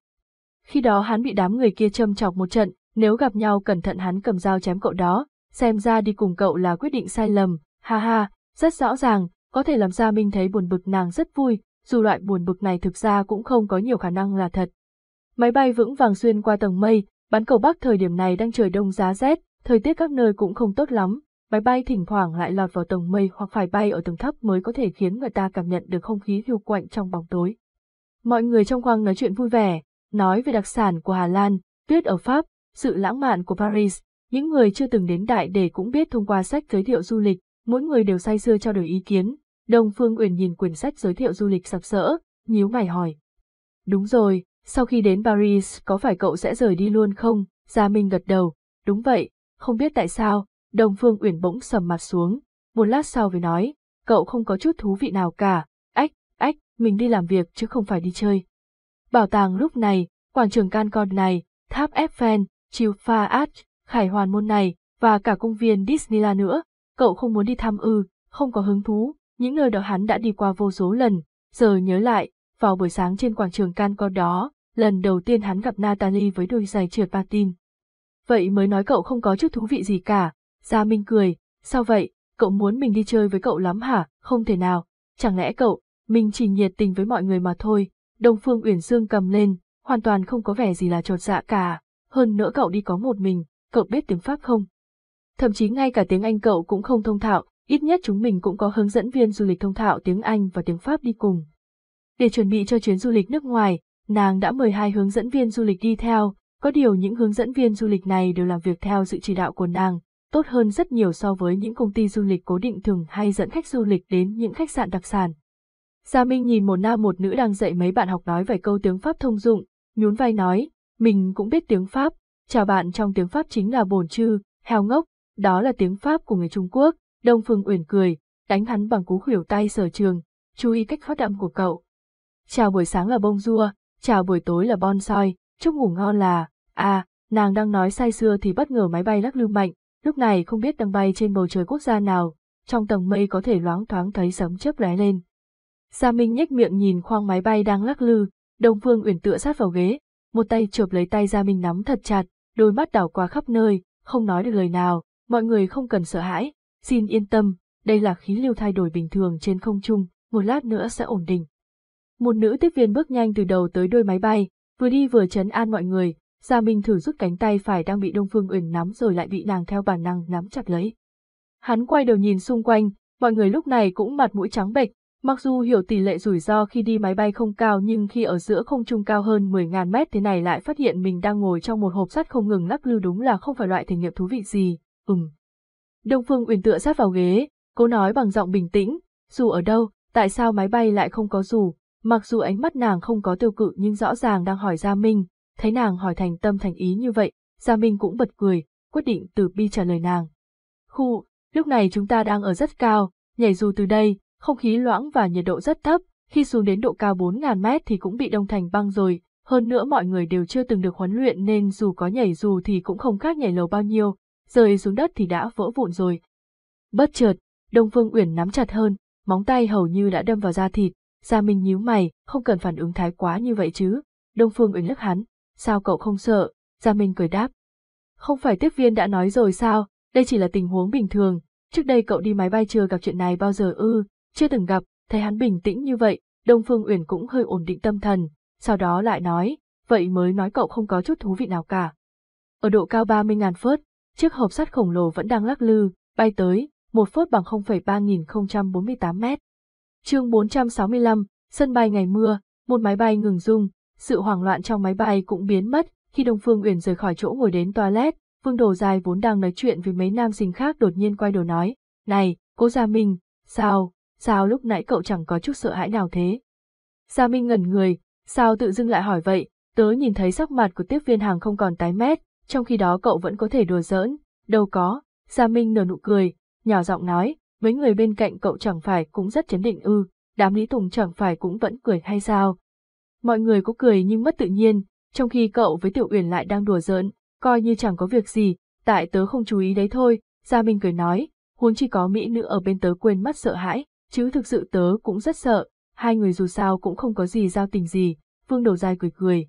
Khi đó hắn bị đám người kia châm chọc một trận, nếu gặp nhau cẩn thận hắn cầm dao chém cậu đó, xem ra đi cùng cậu là quyết định sai lầm, ha ha, rất rõ ràng, có thể làm ra Minh thấy buồn bực nàng rất vui, dù loại buồn bực này thực ra cũng không có nhiều khả năng là thật. Máy bay vững vàng xuyên qua tầng mây, bán cầu Bắc thời điểm này đang trời đông giá rét, thời tiết các nơi cũng không tốt lắm, máy bay thỉnh thoảng lại lọt vào tầng mây hoặc phải bay ở tầng thấp mới có thể khiến người ta cảm nhận được không khí hiu quạnh trong bóng tối. Mọi người trong khoang nói chuyện vui vẻ, nói về đặc sản của Hà Lan, tuyết ở Pháp, sự lãng mạn của Paris, những người chưa từng đến đại để cũng biết thông qua sách giới thiệu du lịch, mỗi người đều say sưa trao đổi ý kiến. Đông Phương Uyển nhìn quyển sách giới thiệu du lịch sặc sỡ, nhíu mày hỏi. Đúng rồi, sau khi đến Paris có phải cậu sẽ rời đi luôn không? Gia Minh gật đầu, đúng vậy, không biết tại sao, Đông Phương Uyển bỗng sầm mặt xuống, một lát sau mới nói, cậu không có chút thú vị nào cả, ách, ách, mình đi làm việc chứ không phải đi chơi. Bảo tàng lúc này, quảng trường Can Con này, tháp Eiffel, chiều pha Arch, khải hoàn môn này, và cả công viên Disneyland nữa, cậu không muốn đi thăm ư, không có hứng thú, những nơi đó hắn đã đi qua vô số lần, giờ nhớ lại, vào buổi sáng trên quảng trường Can Con đó, lần đầu tiên hắn gặp Natalie với đôi giày trượt patin. Vậy mới nói cậu không có chút thú vị gì cả, Gia Minh cười, sao vậy, cậu muốn mình đi chơi với cậu lắm hả, không thể nào, chẳng lẽ cậu, mình chỉ nhiệt tình với mọi người mà thôi, Đông Phương Uyển Dương cầm lên, hoàn toàn không có vẻ gì là trột dạ cả, hơn nữa cậu đi có một mình, cậu biết tiếng Pháp không? Thậm chí ngay cả tiếng Anh cậu cũng không thông thạo, ít nhất chúng mình cũng có hướng dẫn viên du lịch thông thạo tiếng Anh và tiếng Pháp đi cùng. Để chuẩn bị cho chuyến du lịch nước ngoài, nàng đã mời hai hướng dẫn viên du lịch đi theo, có điều những hướng dẫn viên du lịch này đều làm việc theo sự chỉ đạo của nàng, tốt hơn rất nhiều so với những công ty du lịch cố định thường hay dẫn khách du lịch đến những khách sạn đặc sản. Gia Minh nhìn một nam một nữ đang dạy mấy bạn học nói vài câu tiếng Pháp thông dụng, nhún vai nói, mình cũng biết tiếng Pháp, chào bạn trong tiếng Pháp chính là bồn chư, heo ngốc, đó là tiếng Pháp của người Trung Quốc, Đông Phương Uyển cười, đánh hắn bằng cú khuỷu tay sở trường, chú ý cách phát âm của cậu. Chào buổi sáng là bông rua, chào buổi tối là bon soi, chúc ngủ ngon là, à, nàng đang nói say xưa thì bất ngờ máy bay lắc lư mạnh, lúc này không biết đang bay trên bầu trời quốc gia nào, trong tầng mây có thể loáng thoáng thấy sấm chớp lóe lên. Gia Minh nhếch miệng nhìn khoang máy bay đang lắc lư, Đông Phương Uyển tựa sát vào ghế, một tay chộp lấy tay Gia Minh nắm thật chặt, đôi mắt đảo qua khắp nơi, không nói được lời nào, mọi người không cần sợ hãi, xin yên tâm, đây là khí lưu thay đổi bình thường trên không trung, một lát nữa sẽ ổn định. Một nữ tiếp viên bước nhanh từ đầu tới đuôi máy bay, vừa đi vừa chấn an mọi người, Gia Minh thử rút cánh tay phải đang bị Đông Phương Uyển nắm rồi lại bị nàng theo bản năng nắm chặt lấy. Hắn quay đầu nhìn xung quanh, mọi người lúc này cũng mặt mũi trắng bệch, mặc dù hiểu tỷ lệ rủi ro khi đi máy bay không cao nhưng khi ở giữa không trung cao hơn 10.000 mét thế này lại phát hiện mình đang ngồi trong một hộp sắt không ngừng lắc lư đúng là không phải loại thể nghiệm thú vị gì, ừm. Đông Phương Uyển tựa sát vào ghế, cô nói bằng giọng bình tĩnh, dù ở đâu, tại sao máy bay lại không có dù, mặc dù ánh mắt nàng không có tiêu cự nhưng rõ ràng đang hỏi Gia Minh, thấy nàng hỏi thành tâm thành ý như vậy, Gia Minh cũng bật cười, quyết định từ bi trả lời nàng. Khu, lúc này chúng ta đang ở rất cao, nhảy dù từ đây, không khí loãng và nhiệt độ rất thấp, khi xuống đến độ cao 4.000 mét thì cũng bị đông thành băng rồi, hơn nữa mọi người đều chưa từng được huấn luyện nên dù có nhảy dù thì cũng không khác nhảy lầu bao nhiêu, rơi xuống đất thì đã vỡ vụn rồi. Bất chợt, Đông Phương Uyển nắm chặt hơn, móng tay hầu như đã đâm vào da thịt, Gia Minh nhíu mày, không cần phản ứng thái quá như vậy chứ. Đông Phương Uyển lắc hắn, sao cậu không sợ? Gia Minh cười đáp. Không phải tiếp viên đã nói rồi sao, đây chỉ là tình huống bình thường, trước đây cậu đi máy bay chưa gặp chuyện này bao giờ ư, chưa từng gặp, thấy hắn bình tĩnh như vậy, Đông Phương Uyển cũng hơi ổn định tâm thần, sau đó lại nói, vậy mới nói cậu không có chút thú vị nào cả. Ở độ cao 30.000 phớt, chiếc hộp sắt khổng lồ vẫn đang lắc lư, bay tới, một phút bằng 0,3048 mét. chương 465, sân bay ngày mưa, một máy bay ngừng rung, sự hoảng loạn trong máy bay cũng biến mất, khi Đông Phương Uyển rời khỏi chỗ ngồi đến toilet, Vương Đồ Dài vốn đang nói chuyện với mấy nam sinh khác đột nhiên quay đầu nói, này, cố Gia Minh, sao, sao lúc nãy cậu chẳng có chút sợ hãi nào thế? Gia Minh ngẩn người, sao tự dưng lại hỏi vậy, tớ nhìn thấy sắc mặt của tiếp viên hàng không còn tái mét, trong khi đó cậu vẫn có thể đùa giỡn, đâu có, Gia Minh nở nụ cười, nhỏ giọng nói, mấy người bên cạnh cậu chẳng phải cũng rất chấn định ư, đám Lý Tùng chẳng phải cũng vẫn cười hay sao? Mọi người có cười nhưng mất tự nhiên, trong khi cậu với Tiểu Uyển lại đang đùa giỡn, coi như chẳng có việc gì, tại tớ không chú ý đấy thôi, Gia Minh cười nói, huống chỉ có mỹ nữ ở bên tớ quên mất sợ hãi, chứ thực sự tớ cũng rất sợ, hai người dù sao cũng không có gì giao tình gì, Vương Đầu Dài cười cười.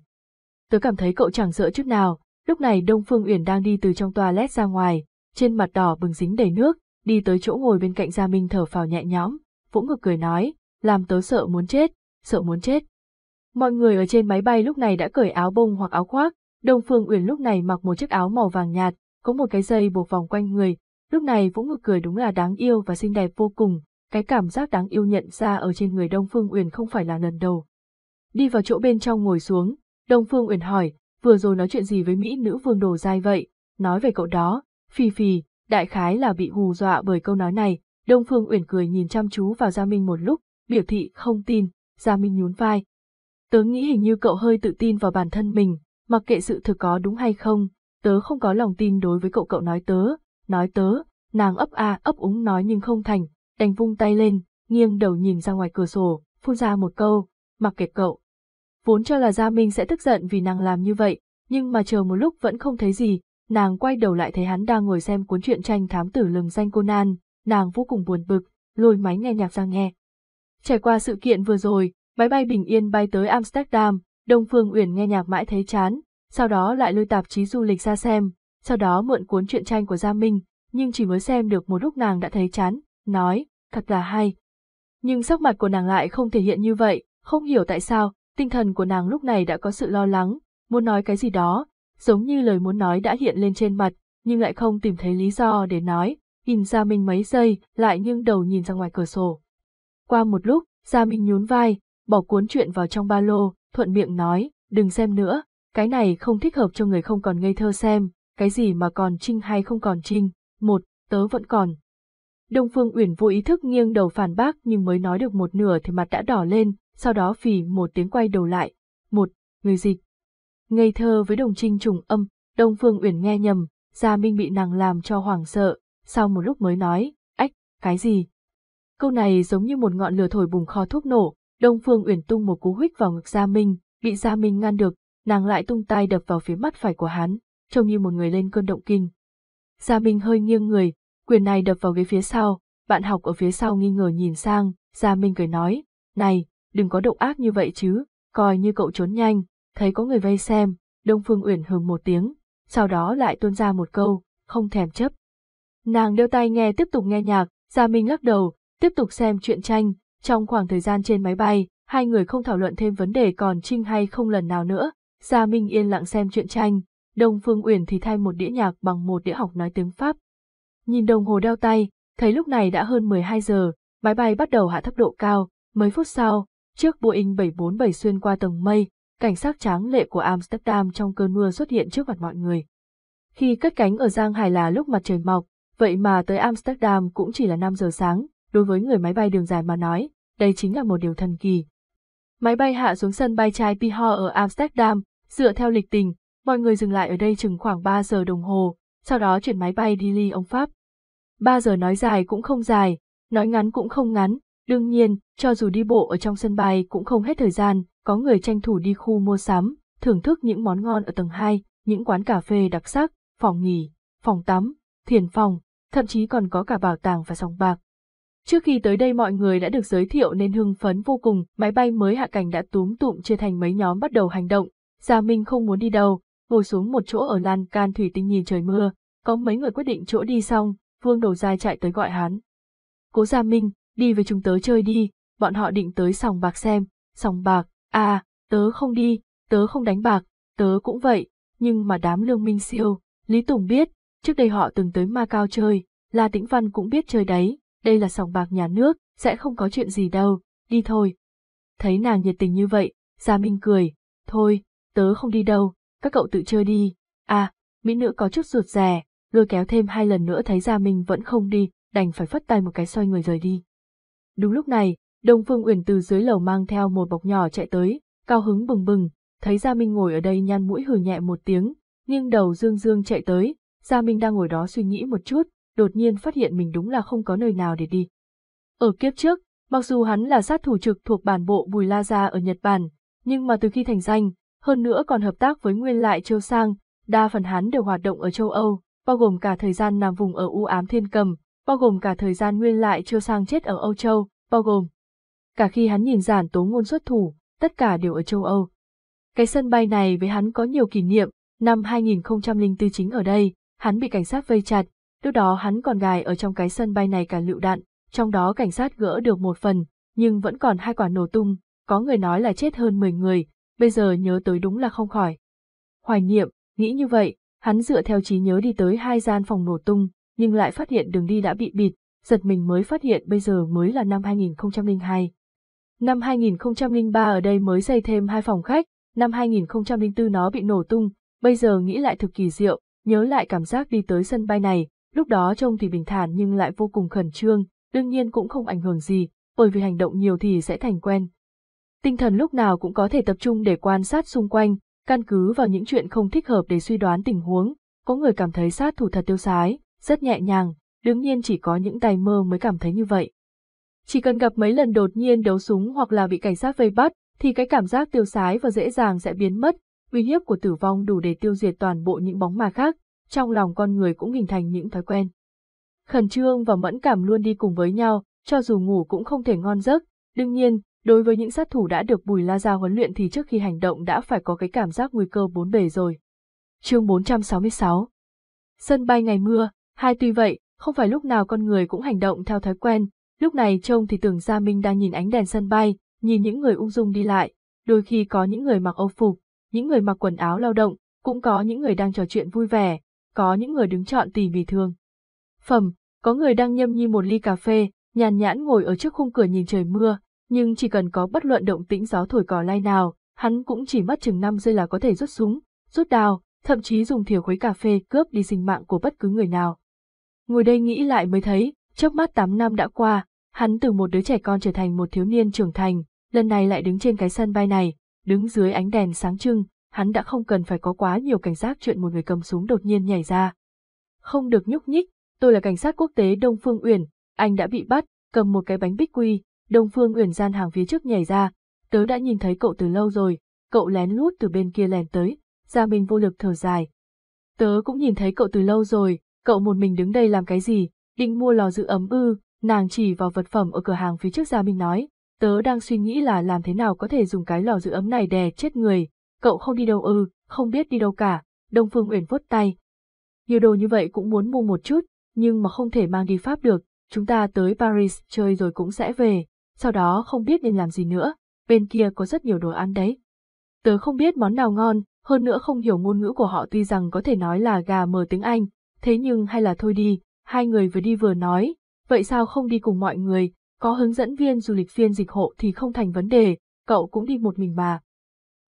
Tớ cảm thấy cậu chẳng sợ chút nào, lúc này Đông Phương Uyển đang đi từ trong toilet ra ngoài, trên mặt đỏ bừng dính đầy nước, đi tới chỗ ngồi bên cạnh Gia Minh thở phào nhẹ nhõm, vỗ ngực cười nói, làm tớ sợ muốn chết, sợ muốn chết. Mọi người ở trên máy bay lúc này đã cởi áo bông hoặc áo khoác, Đông Phương Uyển lúc này mặc một chiếc áo màu vàng nhạt, có một cái dây buộc vòng quanh người, lúc này Vũ Ngực cười đúng là đáng yêu và xinh đẹp vô cùng, cái cảm giác đáng yêu nhận ra ở trên người Đông Phương Uyển không phải là lần đầu. Đi vào chỗ bên trong ngồi xuống, Đông Phương Uyển hỏi, vừa rồi nói chuyện gì với mỹ nữ vương đồ dai vậy, nói về cậu đó, phì phì, đại khái là bị hù dọa bởi câu nói này, Đông Phương Uyển cười nhìn chăm chú vào Gia Minh một lúc, biểu thị không tin, Gia Minh nhún vai. Tớ nghĩ hình như cậu hơi tự tin vào bản thân mình, mặc kệ sự thực có đúng hay không, tớ không có lòng tin đối với cậu cậu nói tớ, nói tớ, nàng ấp a ấp úng nói nhưng không thành, đành vung tay lên, nghiêng đầu nhìn ra ngoài cửa sổ, phun ra một câu, mặc kệ cậu. Vốn cho là Gia Minh sẽ tức giận vì nàng làm như vậy, nhưng mà chờ một lúc vẫn không thấy gì, nàng quay đầu lại thấy hắn đang ngồi xem cuốn truyện tranh thám tử lừng danh Conan, nàng vô cùng buồn bực, lôi máy nghe nhạc ra nghe. Trải qua sự kiện vừa rồi, máy bay bình yên bay tới Amsterdam, Đông Phương Uyển nghe nhạc mãi thấy chán, sau đó lại lôi tạp chí du lịch ra xem, sau đó mượn cuốn truyện tranh của Gia Minh, nhưng chỉ mới xem được một lúc nàng đã thấy chán, nói, thật là hay. Nhưng sắc mặt của nàng lại không thể hiện như vậy, không hiểu tại sao, tinh thần của nàng lúc này đã có sự lo lắng, muốn nói cái gì đó, giống như lời muốn nói đã hiện lên trên mặt, nhưng lại không tìm thấy lý do để nói, nhìn Gia Minh mấy giây, lại nghiêng đầu nhìn ra ngoài cửa sổ. Qua một lúc, Gia Minh nhún vai, bỏ cuốn chuyện vào trong ba lô, thuận miệng nói, đừng xem nữa, cái này không thích hợp cho người không còn ngây thơ xem, cái gì mà còn trinh hay không còn trinh, một, tớ vẫn còn. Đông Phương Uyển vô ý thức nghiêng đầu phản bác nhưng mới nói được một nửa thì mặt đã đỏ lên, sau đó phì một tiếng quay đầu lại, một, người dịch. Ngây thơ với đồng trinh trùng âm, Đông Phương Uyển nghe nhầm, Gia Minh bị nàng làm cho hoảng sợ, sau một lúc mới nói, ách, cái gì? Câu này giống như một ngọn lửa thổi bùng kho thuốc nổ, Đông Phương Uyển tung một cú huých vào ngực Gia Minh, bị Gia Minh ngăn được, nàng lại tung tay đập vào phía mắt phải của hắn, trông như một người lên cơn động kinh. Gia Minh hơi nghiêng người, quyền này đập vào ghế phía sau, bạn học ở phía sau nghi ngờ nhìn sang, Gia Minh cười nói, này, đừng có động ác như vậy chứ, coi như cậu trốn nhanh, thấy có người vây xem, Đông Phương Uyển hừng một tiếng, sau đó lại tuôn ra một câu, không thèm chấp. Nàng đeo tay nghe tiếp tục nghe nhạc, Gia Minh lắc đầu, tiếp tục xem truyện tranh, trong khoảng thời gian trên máy bay, hai người không thảo luận thêm vấn đề còn trinh hay không lần nào nữa, Gia Minh yên lặng xem truyện tranh, Đông Phương Uyển thì thay một đĩa nhạc bằng một đĩa học nói tiếng Pháp. Nhìn đồng hồ đeo tay, thấy lúc này đã hơn 12 giờ, máy bay bắt đầu hạ thấp độ cao, mấy phút sau, chiếc Boeing 747 xuyên qua tầng mây, cảnh sát tráng lệ của Amsterdam trong cơn mưa xuất hiện trước mặt mọi người. Khi cất cánh ở Giang Hải là lúc mặt trời mọc, vậy mà tới Amsterdam cũng chỉ là 5 giờ sáng, đối với người máy bay đường dài mà nói, đây chính là một điều thần kỳ. Máy bay hạ xuống sân bay trai Piho ở Amsterdam, dựa theo lịch trình, mọi người dừng lại ở đây chừng khoảng 3 giờ đồng hồ, sau đó chuyển máy bay đi Lyon Pháp. 3 giờ nói dài cũng không dài, nói ngắn cũng không ngắn, đương nhiên, cho dù đi bộ ở trong sân bay cũng không hết thời gian, có người tranh thủ đi khu mua sắm, thưởng thức những món ngon ở tầng 2, những quán cà phê đặc sắc, phòng nghỉ, phòng tắm, thiền phòng, thậm chí còn có cả bảo tàng và sòng bạc. Trước khi tới đây mọi người đã được giới thiệu nên hưng phấn vô cùng, máy bay mới hạ cánh đã túm tụm chia thành mấy nhóm bắt đầu hành động. Gia Minh không muốn đi đâu, ngồi xuống một chỗ ở lan can thủy tinh nhìn trời mưa, có mấy người quyết định chỗ đi xong, Vương Đầu Dài chạy tới gọi hắn. Cố Gia Minh, đi với chúng tớ chơi đi, bọn họ định tới sòng bạc xem, sòng bạc, à, tớ không đi, tớ không đánh bạc, tớ cũng vậy, nhưng mà đám lương minh siêu, Lý Tùng biết, trước đây họ từng tới ma cao chơi, La Tĩnh Văn cũng biết chơi đấy, đây là sòng bạc nhà nước, sẽ không có chuyện gì đâu, đi thôi. Thấy nàng nhiệt tình như vậy, Gia Minh cười, thôi, tớ không đi đâu, các cậu tự chơi đi. À, mỹ nữ có chút ruột rè, lôi kéo thêm hai lần nữa thấy Gia Minh vẫn không đi, đành phải phất tay một cái xoay người rời đi. Đúng lúc này, Đông Phương Uyển từ dưới lầu mang theo một bọc nhỏ chạy tới, cao hứng bừng bừng, thấy Gia Minh ngồi ở đây nhăn mũi hừ nhẹ một tiếng, nghiêng đầu dương dương chạy tới, Gia Minh đang ngồi đó suy nghĩ một chút, đột nhiên phát hiện mình đúng là không có nơi nào để đi. Ở kiếp trước, mặc dù hắn là sát thủ trực thuộc bản bộ Bùi La Gia ở Nhật Bản, nhưng mà từ khi thành danh, hơn nữa còn hợp tác với nguyên lại châu sang, đa phần hắn đều hoạt động ở châu Âu, bao gồm cả thời gian nằm vùng ở u ám thiên cầm, bao gồm cả thời gian nguyên lại chưa sang chết ở Âu Châu, bao gồm cả khi hắn nhìn giản tố ngôn xuất thủ, tất cả đều ở châu Âu. Cái sân bay này với hắn có nhiều kỷ niệm, năm 2004 chính ở đây, hắn bị cảnh sát vây chặt, lúc đó hắn còn gài ở trong cái sân bay này cả lựu đạn, trong đó cảnh sát gỡ được một phần, nhưng vẫn còn hai quả nổ tung, có người nói là chết hơn 10 người, bây giờ nhớ tới đúng là không khỏi. Hoài niệm, nghĩ như vậy, hắn dựa theo trí nhớ đi tới hai gian phòng nổ tung, nhưng lại phát hiện đường đi đã bị bịt, giật mình mới phát hiện bây giờ mới là năm 2002. Năm 2003 ở đây mới xây thêm hai phòng khách, năm 2004 nó bị nổ tung, bây giờ nghĩ lại thực kỳ diệu, nhớ lại cảm giác đi tới sân bay này, lúc đó trông thì bình thản nhưng lại vô cùng khẩn trương, đương nhiên cũng không ảnh hưởng gì, bởi vì hành động nhiều thì sẽ thành quen. Tinh thần lúc nào cũng có thể tập trung để quan sát xung quanh, căn cứ vào những chuyện không thích hợp để suy đoán tình huống, có người cảm thấy sát thủ thật tiêu sái, rất nhẹ nhàng, đương nhiên chỉ có những tài mơ mới cảm thấy như vậy. Chỉ cần gặp mấy lần đột nhiên đấu súng hoặc là bị cảnh sát vây bắt, thì cái cảm giác tiêu sái và dễ dàng sẽ biến mất, uy hiếp của tử vong đủ để tiêu diệt toàn bộ những bóng ma khác, trong lòng con người cũng hình thành những thói quen. Khẩn trương và mẫn cảm luôn đi cùng với nhau, cho dù ngủ cũng không thể ngon giấc, đương nhiên, đối với những sát thủ đã được Bùi La Gia huấn luyện thì trước khi hành động đã phải có cái cảm giác nguy cơ bốn bề rồi. Chương 466 Sân bay ngày mưa, hai tuy vậy, không phải lúc nào con người cũng hành động theo thói quen, lúc này trông thì tưởng Gia Minh đang nhìn ánh đèn sân bay, nhìn những người ung dung đi lại, đôi khi có những người mặc âu phục, những người mặc quần áo lao động, cũng có những người đang trò chuyện vui vẻ, có những người đứng chọn tỉ mỉ thương Phẩm, có người đang nhâm nhi một ly cà phê, nhàn nhãn ngồi ở trước khung cửa nhìn trời mưa, nhưng chỉ cần có bất luận động tĩnh gió thổi cỏ lay nào, hắn cũng chỉ mất chừng 5 giây là có thể rút súng, rút đào, thậm chí dùng thìa khuấy cà phê cướp đi sinh mạng của bất cứ người nào. Ngồi đây nghĩ lại mới thấy, chốc mắt 8 năm đã qua, hắn từ một đứa trẻ con trở thành một thiếu niên trưởng thành, lần này lại đứng trên cái sân bay này, đứng dưới ánh đèn sáng trưng, hắn đã không cần phải có quá nhiều cảnh giác chuyện một người cầm súng đột nhiên nhảy ra. Không được nhúc nhích, tôi là cảnh sát quốc tế Đông Phương Uyển, anh đã bị bắt, cầm một cái bánh bích quy, Đông Phương Uyển gian hàng phía trước nhảy ra, tớ đã nhìn thấy cậu từ lâu rồi, cậu lén lút từ bên kia lèn tới, Gia Minh vô lực thở dài. Tớ cũng nhìn thấy cậu từ lâu rồi, cậu một mình đứng đây làm cái gì, định mua lò giữ ấm ư, nàng chỉ vào vật phẩm ở cửa hàng phía trước Gia Minh nói, tớ đang suy nghĩ là làm thế nào có thể dùng cái lò giữ ấm này đè chết người, cậu không đi đâu ư, không biết đi đâu cả, Đông Phương Uyển vuốt tay. Nhiều đồ như vậy cũng muốn mua một chút, nhưng mà không thể mang đi Pháp được, chúng ta tới Paris chơi rồi cũng sẽ về, sau đó không biết nên làm gì nữa, bên kia có rất nhiều đồ ăn đấy. Tớ không biết món nào ngon, hơn nữa không hiểu ngôn ngữ của họ tuy rằng có thể nói là gà mờ tiếng Anh, thế nhưng hay là thôi đi, hai người vừa đi vừa nói, vậy sao không đi cùng mọi người, có hướng dẫn viên du lịch phiên dịch hộ thì không thành vấn đề, cậu cũng đi một mình mà.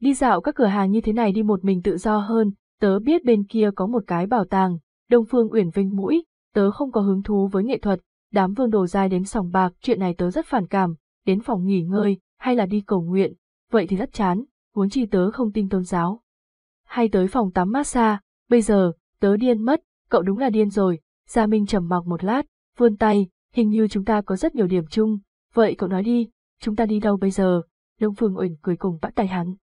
Đi dạo các cửa hàng như thế này đi một mình tự do hơn, tớ biết bên kia có một cái bảo tàng, Đông Phương Uyển vinh mũi, tớ không có hứng thú với nghệ thuật, đám vương đồ dai đến sòng bạc, chuyện này tớ rất phản cảm, đến phòng nghỉ ngơi, hay là đi cầu nguyện, vậy thì rất chán, huống chi tớ không tin tôn giáo. Hay tới phòng tắm massage, bây giờ, tớ điên mất, cậu đúng là điên rồi, Gia Minh trầm mặc một lát, vươn tay, hình như chúng ta có rất nhiều điểm chung, vậy cậu nói đi, chúng ta đi đâu bây giờ? Đông Phương Uyển cười cùng bắt tay hắn.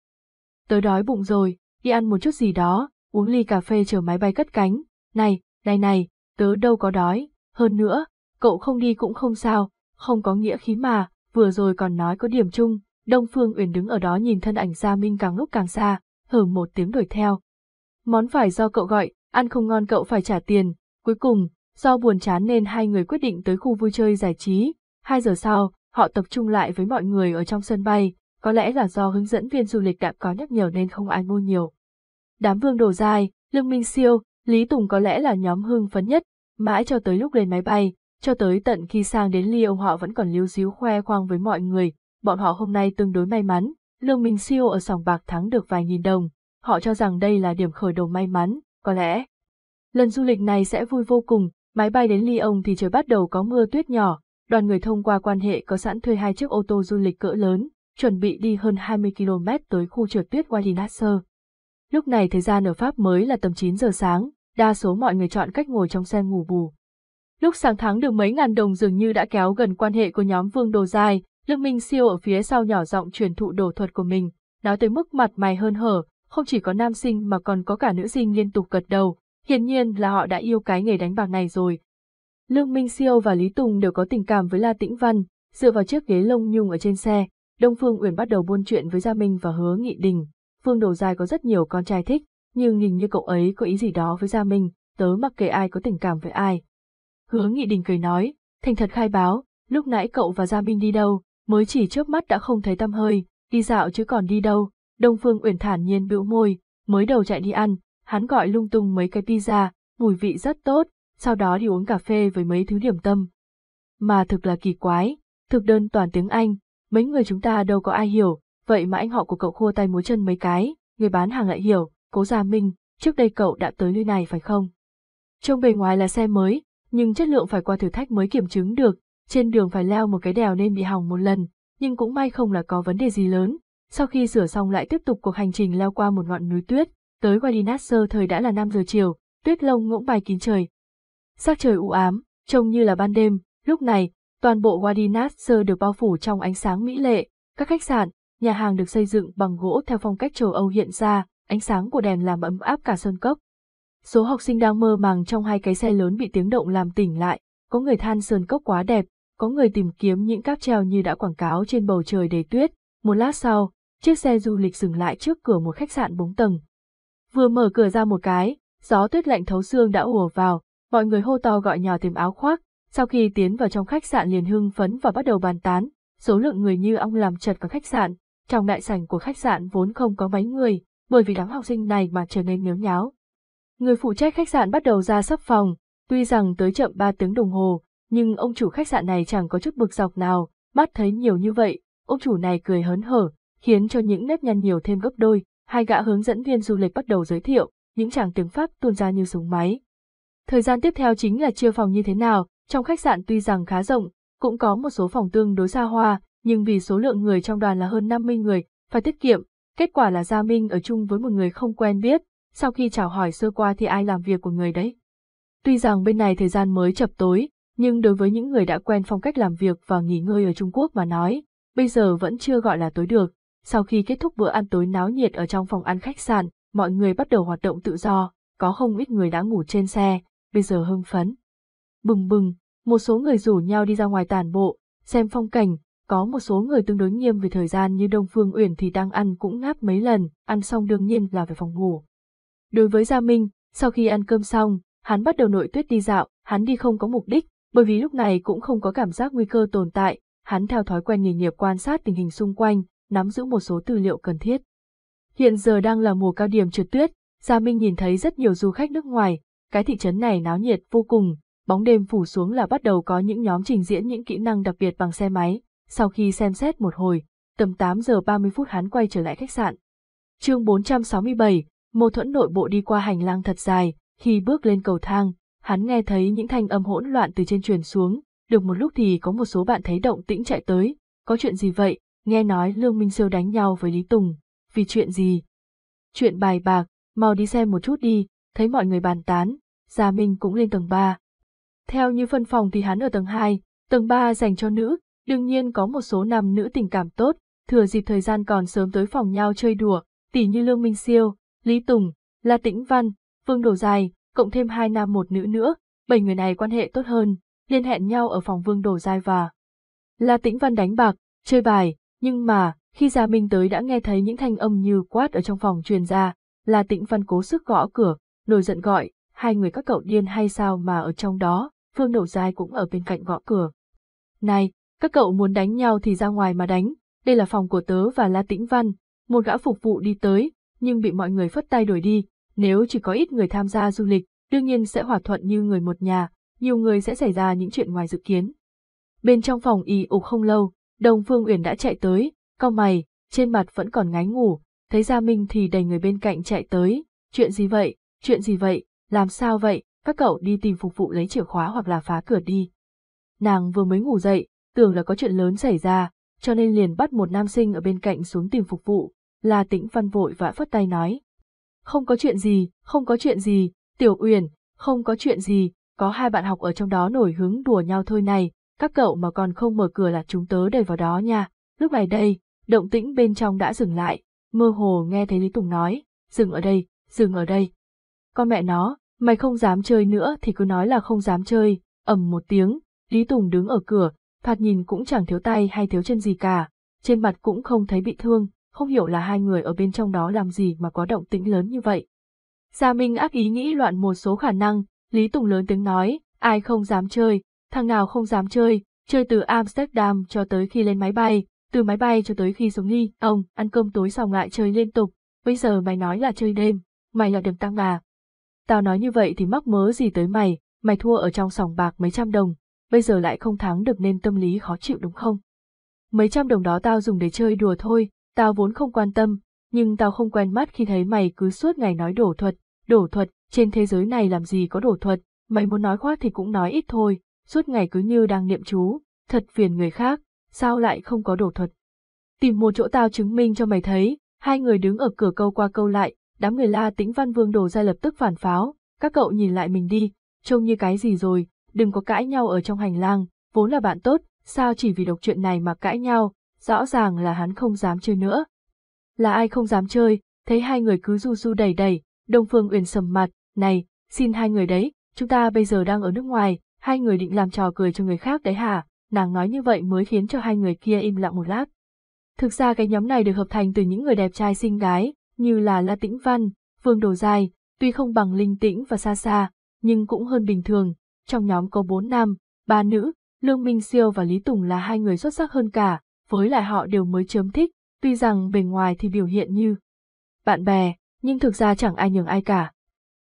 Tớ đói bụng rồi, đi ăn một chút gì đó, uống ly cà phê chờ máy bay cất cánh. Này, này này, tớ đâu có đói, hơn nữa, cậu không đi cũng không sao, không có nghĩa khí mà, vừa rồi còn nói có điểm chung, Đông Phương Uyển đứng ở đó nhìn thân ảnh Gia Minh càng lúc càng xa, hừ một tiếng đuổi theo. Món phải do cậu gọi, ăn không ngon cậu phải trả tiền, cuối cùng, do buồn chán nên hai người quyết định tới khu vui chơi giải trí, hai giờ sau, họ tập trung lại với mọi người ở trong sân bay, có lẽ là do hướng dẫn viên du lịch đã có nhắc nhở nên không ai mua nhiều. Đám vương đồ dài, Lương Minh Siêu, Lý Tùng có lẽ là nhóm hưng phấn nhất, mãi cho tới lúc lên máy bay, cho tới tận khi sang đến Lyon họ vẫn còn lưu díu khoe khoang với mọi người, bọn họ hôm nay tương đối may mắn, Lương Minh Siêu ở sòng bạc thắng được vài nghìn đồng, họ cho rằng đây là điểm khởi đầu may mắn, có lẽ. Lần du lịch này sẽ vui vô cùng, máy bay đến Lyon thì trời bắt đầu có mưa tuyết nhỏ, đoàn người thông qua quan hệ có sẵn thuê hai chiếc ô tô du lịch cỡ lớn, chuẩn bị đi hơn 20 km tới khu trượt tuyết Wallinasser. Lúc này thời gian ở Pháp mới là tầm 9 giờ sáng, đa số mọi người chọn cách ngồi trong xe ngủ bù. Lúc sáng thắng được mấy ngàn đồng dường như đã kéo gần quan hệ của nhóm Vương Đồ Dài, Lương Minh Siêu ở phía sau nhỏ giọng truyền thụ đồ thuật của mình, nói tới mức mặt mày hơn hở, không chỉ có nam sinh mà còn có cả nữ sinh liên tục gật đầu, hiển nhiên là họ đã yêu cái nghề đánh bạc này rồi. Lương Minh Siêu và Lý Tùng đều có tình cảm với La Tĩnh Văn, dựa vào chiếc ghế lông nhung ở trên xe, Đông Phương Uyển bắt đầu buôn chuyện với Gia Minh và Hứa Nghị Đình. Phương Đồ Dài có rất nhiều con trai thích, nhưng nhìn như cậu ấy có ý gì đó với Gia Minh, tớ mặc kệ ai có tình cảm với ai. Hứa Nghị Đình cười nói, thành thật khai báo, lúc nãy cậu và Gia Minh đi đâu, mới chỉ chớp mắt đã không thấy tâm hơi, đi dạo chứ còn đi đâu. Đông Phương Uyển thản nhiên bĩu môi, mới đầu chạy đi ăn, hắn gọi lung tung mấy cái pizza, mùi vị rất tốt, sau đó đi uống cà phê với mấy thứ điểm tâm. Mà thực là kỳ quái, thực đơn toàn tiếng Anh, mấy người chúng ta đâu có ai hiểu, vậy mà anh họ của cậu khua tay múa chân mấy cái, người bán hàng lại hiểu, cố Gia Minh, trước đây cậu đã tới nơi này phải không? Trông bề ngoài là xe mới, nhưng chất lượng phải qua thử thách mới kiểm chứng được, trên đường phải leo một cái đèo nên bị hỏng một lần, nhưng cũng may không là có vấn đề gì lớn. Sau khi sửa xong lại tiếp tục cuộc hành trình leo qua một ngọn núi tuyết, tới Guadinasser thời đã là 5 giờ chiều, tuyết lông ngỗng bài kín trời. Sắc trời u ám, trông như là ban đêm, lúc này, toàn bộ Guadinasser được bao phủ trong ánh sáng mỹ lệ, các khách sạn, nhà hàng được xây dựng bằng gỗ theo phong cách châu Âu hiện ra, ánh sáng của đèn làm ấm áp cả sơn cốc. Số học sinh đang mơ màng trong hai cái xe lớn bị tiếng động làm tỉnh lại, có người than sơn cốc quá đẹp, có người tìm kiếm những cáp treo như đã quảng cáo trên bầu trời đầy tuyết. Một lát sau, chiếc xe du lịch dừng lại trước cửa một khách sạn bốn tầng. Vừa mở cửa ra một cái, gió tuyết lạnh thấu xương đã ùa vào, mọi người hô to gọi nhỏ tìm áo khoác, sau khi tiến vào trong khách sạn liền hưng phấn và bắt đầu bàn tán, số lượng người như ong làm chật cả khách sạn, trong đại sảnh của khách sạn vốn không có mấy người, bởi vì đám học sinh này mà trở nên nhớ nháo. Người phụ trách khách sạn bắt đầu ra sắp phòng, tuy rằng tới chậm 3 tiếng đồng hồ, nhưng ông chủ khách sạn này chẳng có chút bực dọc nào, mắt thấy nhiều như vậy, ông chủ này cười hớn hở, khiến cho những nếp nhăn nhiều thêm gấp đôi, hai gã hướng dẫn viên du lịch bắt đầu giới thiệu, những chàng tiếng Pháp tuôn ra như súng máy. Thời gian tiếp theo chính là chia phòng như thế nào, trong khách sạn tuy rằng khá rộng, cũng có một số phòng tương đối xa hoa, nhưng vì số lượng người trong đoàn là hơn 50 người, phải tiết kiệm, kết quả là Gia Minh ở chung với một người không quen biết, sau khi chào hỏi sơ qua thì ai làm việc của người đấy. Tuy rằng bên này thời gian mới chập tối, nhưng đối với những người đã quen phong cách làm việc và nghỉ ngơi ở Trung Quốc mà nói, bây giờ vẫn chưa gọi là tối được. Sau khi kết thúc bữa ăn tối náo nhiệt ở trong phòng ăn khách sạn, mọi người bắt đầu hoạt động tự do, có không ít người đã ngủ trên xe, bây giờ hưng phấn. Bừng bừng, một số người rủ nhau đi ra ngoài tàn bộ, xem phong cảnh, có một số người tương đối nghiêm về thời gian như Đông Phương Uyển thì đang ăn cũng ngáp mấy lần, ăn xong đương nhiên là về phòng ngủ. Đối với Gia Minh, sau khi ăn cơm xong, hắn bắt đầu nội tuyết đi dạo, hắn đi không có mục đích, bởi vì lúc này cũng không có cảm giác nguy cơ tồn tại, hắn theo thói quen nghề nghiệp quan sát tình hình xung quanh, nắm giữ một số tư liệu cần thiết. Hiện giờ đang là mùa cao điểm trượt tuyết, Gia Minh nhìn thấy rất nhiều du khách nước ngoài, cái thị trấn này náo nhiệt vô cùng, bóng đêm phủ xuống là bắt đầu có những nhóm trình diễn những kỹ năng đặc biệt bằng xe máy, sau khi xem xét một hồi, tầm 8 giờ 30 phút hắn quay trở lại khách sạn. chương 467, mâu thuẫn nội bộ đi qua hành lang thật dài, khi bước lên cầu thang, hắn nghe thấy những thanh âm hỗn loạn từ trên truyền xuống, được một lúc thì có một số bạn thấy động tĩnh chạy tới, có chuyện gì vậy, nghe nói Lương Minh Siêu đánh nhau với Lý Tùng, vì chuyện gì? Chuyện bài bạc, mau đi xem một chút đi, thấy mọi người bàn tán, Gia Minh cũng lên tầng 3. Theo như phân phòng thì hắn ở tầng 2, tầng 3 dành cho nữ, đương nhiên có một số nam nữ tình cảm tốt, thừa dịp thời gian còn sớm tới phòng nhau chơi đùa, tỉ như Lương Minh Siêu, Lý Tùng, La Tĩnh Văn, Vương Đồ Dài, cộng thêm hai nam một nữ nữa, bảy người này quan hệ tốt hơn, liên hẹn nhau ở phòng Vương Đồ Dài và La Tĩnh Văn đánh bạc, chơi bài, nhưng mà, khi Gia Minh tới đã nghe thấy những thanh âm như quát ở trong phòng truyền ra, La Tĩnh Văn cố sức gõ cửa, nổi giận gọi, hai người các cậu điên hay sao mà ở trong đó, Phương Đậu Dài cũng ở bên cạnh gõ cửa. Này, các cậu muốn đánh nhau thì ra ngoài mà đánh, đây là phòng của tớ và La Tĩnh Văn, một gã phục vụ đi tới, nhưng bị mọi người phất tay đuổi đi, nếu chỉ có ít người tham gia du lịch, đương nhiên sẽ hòa thuận như người một nhà, nhiều người sẽ xảy ra những chuyện ngoài dự kiến. Bên trong phòng y ục không lâu, Đồng Phương Uyển đã chạy tới, cau mày, trên mặt vẫn còn ngái ngủ, thấy Gia Minh thì đầy người bên cạnh chạy tới, chuyện gì vậy, chuyện gì vậy, làm sao vậy, các cậu đi tìm phục vụ lấy chìa khóa hoặc là phá cửa đi. Nàng vừa mới ngủ dậy, tưởng là có chuyện lớn xảy ra, cho nên liền bắt một nam sinh ở bên cạnh xuống tìm phục vụ, là tĩnh văn vội vã phất tay nói. Không có chuyện gì, không có chuyện gì, Tiểu Uyển, không có chuyện gì, có hai bạn học ở trong đó nổi hứng đùa nhau thôi này, các cậu mà còn không mở cửa là chúng tớ đẩy vào đó nha. Lúc này đây, động tĩnh bên trong đã dừng lại, mơ hồ nghe thấy Lý Tùng nói, dừng ở đây, dừng ở đây. Con mẹ nó, mày không dám chơi nữa thì cứ nói là không dám chơi, ầm một tiếng, Lý Tùng đứng ở cửa, thoạt nhìn cũng chẳng thiếu tay hay thiếu chân gì cả, trên mặt cũng không thấy bị thương, không hiểu là hai người ở bên trong đó làm gì mà có động tĩnh lớn như vậy. Gia Minh ác ý nghĩ loạn một số khả năng, Lý Tùng lớn tiếng nói, ai không dám chơi, thằng nào không dám chơi, chơi từ Amsterdam cho tới khi lên máy bay, từ máy bay cho tới khi xuống nghi, ông, ăn cơm tối xong lại chơi liên tục, bây giờ mày nói là chơi đêm, mày là đường tăng à. Tao nói như vậy thì mắc mớ gì tới mày, mày thua ở trong sòng bạc mấy trăm đồng, bây giờ lại không thắng được nên tâm lý khó chịu đúng không? Mấy trăm đồng đó tao dùng để chơi đùa thôi, tao vốn không quan tâm, nhưng tao không quen mắt khi thấy mày cứ suốt ngày nói đổ thuật, đổ thuật, trên thế giới này làm gì có đổ thuật, mày muốn nói khoác thì cũng nói ít thôi, suốt ngày cứ như đang niệm chú, thật phiền người khác, sao lại không có đổ thuật. Tìm một chỗ tao chứng minh cho mày thấy, hai người đứng ở cửa câu qua câu lại, đám người la tĩnh văn vương đổ ra lập tức phản pháo, các cậu nhìn lại mình đi, trông như cái gì rồi, đừng có cãi nhau ở trong hành lang, vốn là bạn tốt, sao chỉ vì độc chuyện này mà cãi nhau, rõ ràng là hắn không dám chơi nữa. Là ai không dám chơi, thấy hai người cứ du du đầy đầy, Đông Phương Uyển sầm mặt, này, xin hai người đấy, chúng ta bây giờ đang ở nước ngoài, hai người định làm trò cười cho người khác đấy hả, nàng nói như vậy mới khiến cho hai người kia im lặng một lát. Thực ra cái nhóm này được hợp thành từ những người đẹp trai xinh gái, như là La Tĩnh Văn, Vương Đồ Dài, tuy không bằng Linh Tĩnh và Sa Sa, nhưng cũng hơn bình thường, trong nhóm có bốn nam, ba nữ, Lương Minh Siêu và Lý Tùng là hai người xuất sắc hơn cả, với lại họ đều mới chớm thích, tuy rằng bề ngoài thì biểu hiện như bạn bè, nhưng thực ra chẳng ai nhường ai cả.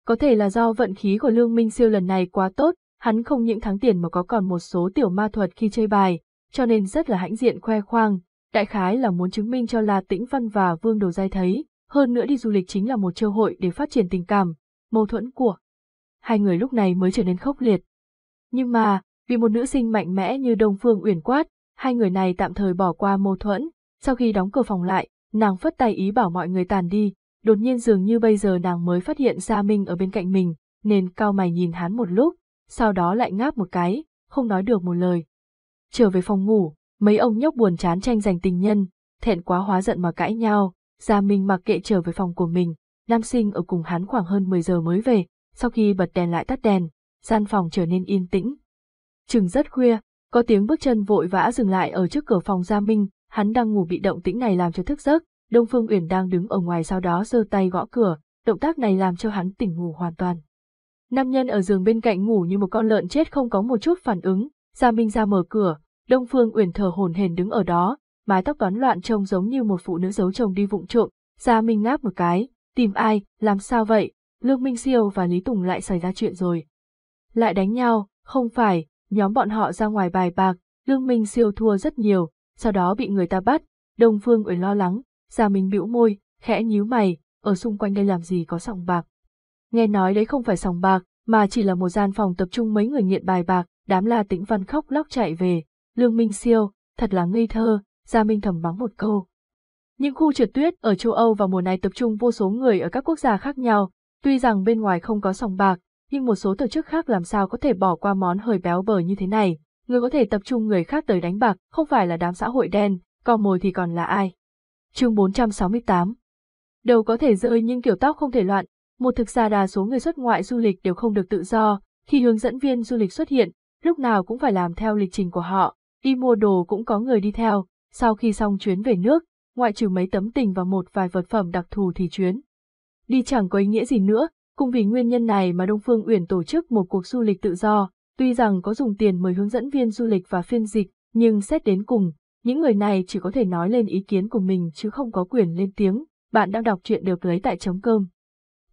Có thể là do vận khí của Lương Minh Siêu lần này quá tốt, hắn không những thắng tiền mà có còn một số tiểu ma thuật khi chơi bài, cho nên rất là hãnh diện khoe khoang, đại khái là muốn chứng minh cho La Tĩnh Văn và Vương Đồ Giai thấy, hơn nữa đi du lịch chính là một cơ hội để phát triển tình cảm, mâu thuẫn của hai người lúc này mới trở nên khốc liệt. Nhưng mà, vì một nữ sinh mạnh mẽ như Đông Phương Uyển quát, hai người này tạm thời bỏ qua mâu thuẫn, sau khi đóng cửa phòng lại, nàng phất tay ý bảo mọi người tàn đi, đột nhiên dường như bây giờ nàng mới phát hiện Gia Minh ở bên cạnh mình, nên cao mày nhìn hắn một lúc, sau đó lại ngáp một cái, không nói được một lời. Trở về phòng ngủ, mấy ông nhóc buồn chán tranh giành tình nhân, thẹn quá hóa giận mà cãi nhau, Gia Minh mặc kệ trở về phòng của mình, nam sinh ở cùng hắn khoảng hơn 10 giờ mới về, sau khi bật đèn lại tắt đèn, gian phòng trở nên yên tĩnh. Chừng rất khuya, có tiếng bước chân vội vã dừng lại ở trước cửa phòng Gia Minh, hắn đang ngủ bị động tĩnh này làm cho thức giấc, Đông Phương Uyển đang đứng ở ngoài sau đó giơ tay gõ cửa, động tác này làm cho hắn tỉnh ngủ hoàn toàn. Nam nhân ở giường bên cạnh ngủ như một con lợn chết không có một chút phản ứng, Gia Minh ra mở cửa, Đông Phương Uyển thở hổn hển đứng ở đó, mái tóc toán loạn trông giống như một phụ nữ giấu chồng đi vụng trộm, Gia Minh ngáp một cái, tìm ai, làm sao vậy, Lương Minh Siêu và Lý Tùng lại xảy ra chuyện rồi. Lại đánh nhau, không phải, nhóm bọn họ ra ngoài bài bạc, Lương Minh Siêu thua rất nhiều, sau đó bị người ta bắt, Đông Phương Uyển lo lắng, Gia Minh bĩu môi, khẽ nhíu mày, ở xung quanh đây làm gì có sòng bạc. Nghe nói đấy không phải sòng bạc, mà chỉ là một gian phòng tập trung mấy người nghiện bài bạc, đám la tĩnh văn khóc lóc chạy về, Lương Minh Siêu, thật là ngây thơ, Gia Minh thầm mắng một câu. Những khu trượt tuyết ở châu Âu vào mùa này tập trung vô số người ở các quốc gia khác nhau, tuy rằng bên ngoài không có sòng bạc, nhưng một số tổ chức khác làm sao có thể bỏ qua món hời béo bở như thế này, người có thể tập trung người khác tới đánh bạc, không phải là đám xã hội đen, còn mồi thì còn là ai. Chương 468 Đầu có thể rơi nhưng kiểu tóc không thể loạn, một thực ra đa số người xuất ngoại du lịch đều không được tự do, khi hướng dẫn viên du lịch xuất hiện, lúc nào cũng phải làm theo lịch trình của họ, đi mua đồ cũng có người đi theo, sau khi xong chuyến về nước, ngoại trừ mấy tấm tình và một vài vật phẩm đặc thù thì chuyến. Đi chẳng có ý nghĩa gì nữa, cũng vì nguyên nhân này mà Đông Phương Uyển tổ chức một cuộc du lịch tự do, tuy rằng có dùng tiền mời hướng dẫn viên du lịch và phiên dịch, nhưng xét đến cùng, Những người này chỉ có thể nói lên ý kiến của mình chứ không có quyền lên tiếng, bạn đang đọc truyện được lấy tại chống cơm.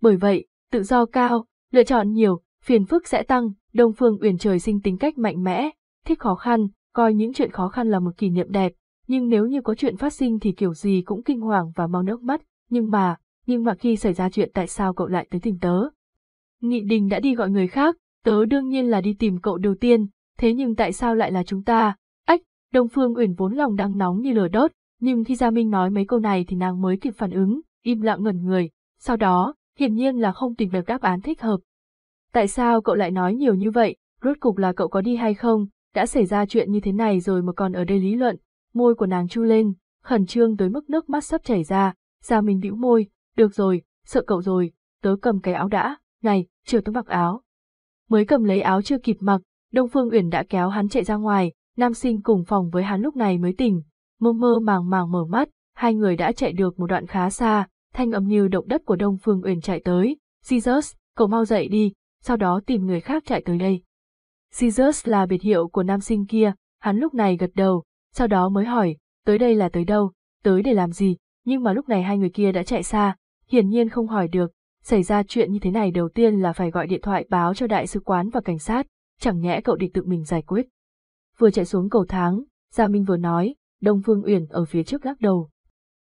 Bởi vậy, tự do cao, lựa chọn nhiều, phiền phức sẽ tăng, Đông Phương Uyển trời sinh tính cách mạnh mẽ, thích khó khăn, coi những chuyện khó khăn là một kỷ niệm đẹp, nhưng nếu như có chuyện phát sinh thì kiểu gì cũng kinh hoàng và mau nước mắt, nhưng mà, nhưng mà khi xảy ra chuyện tại sao cậu lại tới tìm tớ? Nghị Đình đã đi gọi người khác, tớ đương nhiên là đi tìm cậu đầu tiên, thế nhưng tại sao lại là chúng ta? Ách, Đông Phương Uyển vốn lòng đang nóng như lửa đốt, nhưng khi Gia Minh nói mấy câu này thì nàng mới kịp phản ứng, im lặng ngẩn người, sau đó, hiển nhiên là không tìm được đáp án thích hợp. Tại sao cậu lại nói nhiều như vậy, rốt cục là cậu có đi hay không, đã xảy ra chuyện như thế này rồi mà còn ở đây lý luận, môi của nàng chu lên, khẩn trương tới mức nước mắt sắp chảy ra, Gia Minh bĩu môi, được rồi, sợ cậu rồi, tớ cầm cái áo đã, này, chưa tớ mặc áo. Mới cầm lấy áo chưa kịp mặc, Đông Phương Uyển đã kéo hắn chạy ra ngoài, nam sinh cùng phòng với hắn lúc này mới tỉnh, mơ mơ màng màng mở mắt, hai người đã chạy được một đoạn khá xa, thanh âm như động đất của Đông Phương Uyển chạy tới, Jesus, cậu mau dậy đi, sau đó tìm người khác chạy tới đây. Jesus là biệt hiệu của nam sinh kia, hắn lúc này gật đầu, sau đó mới hỏi, tới đây là tới đâu, tới để làm gì, nhưng mà lúc này hai người kia đã chạy xa, hiển nhiên không hỏi được, xảy ra chuyện như thế này đầu tiên là phải gọi điện thoại báo cho đại sứ quán và cảnh sát, chẳng nhẽ cậu định tự mình giải quyết. Vừa chạy xuống cầu tháng, Gia Minh vừa nói, Đông Phương Uyển ở phía trước lắc đầu.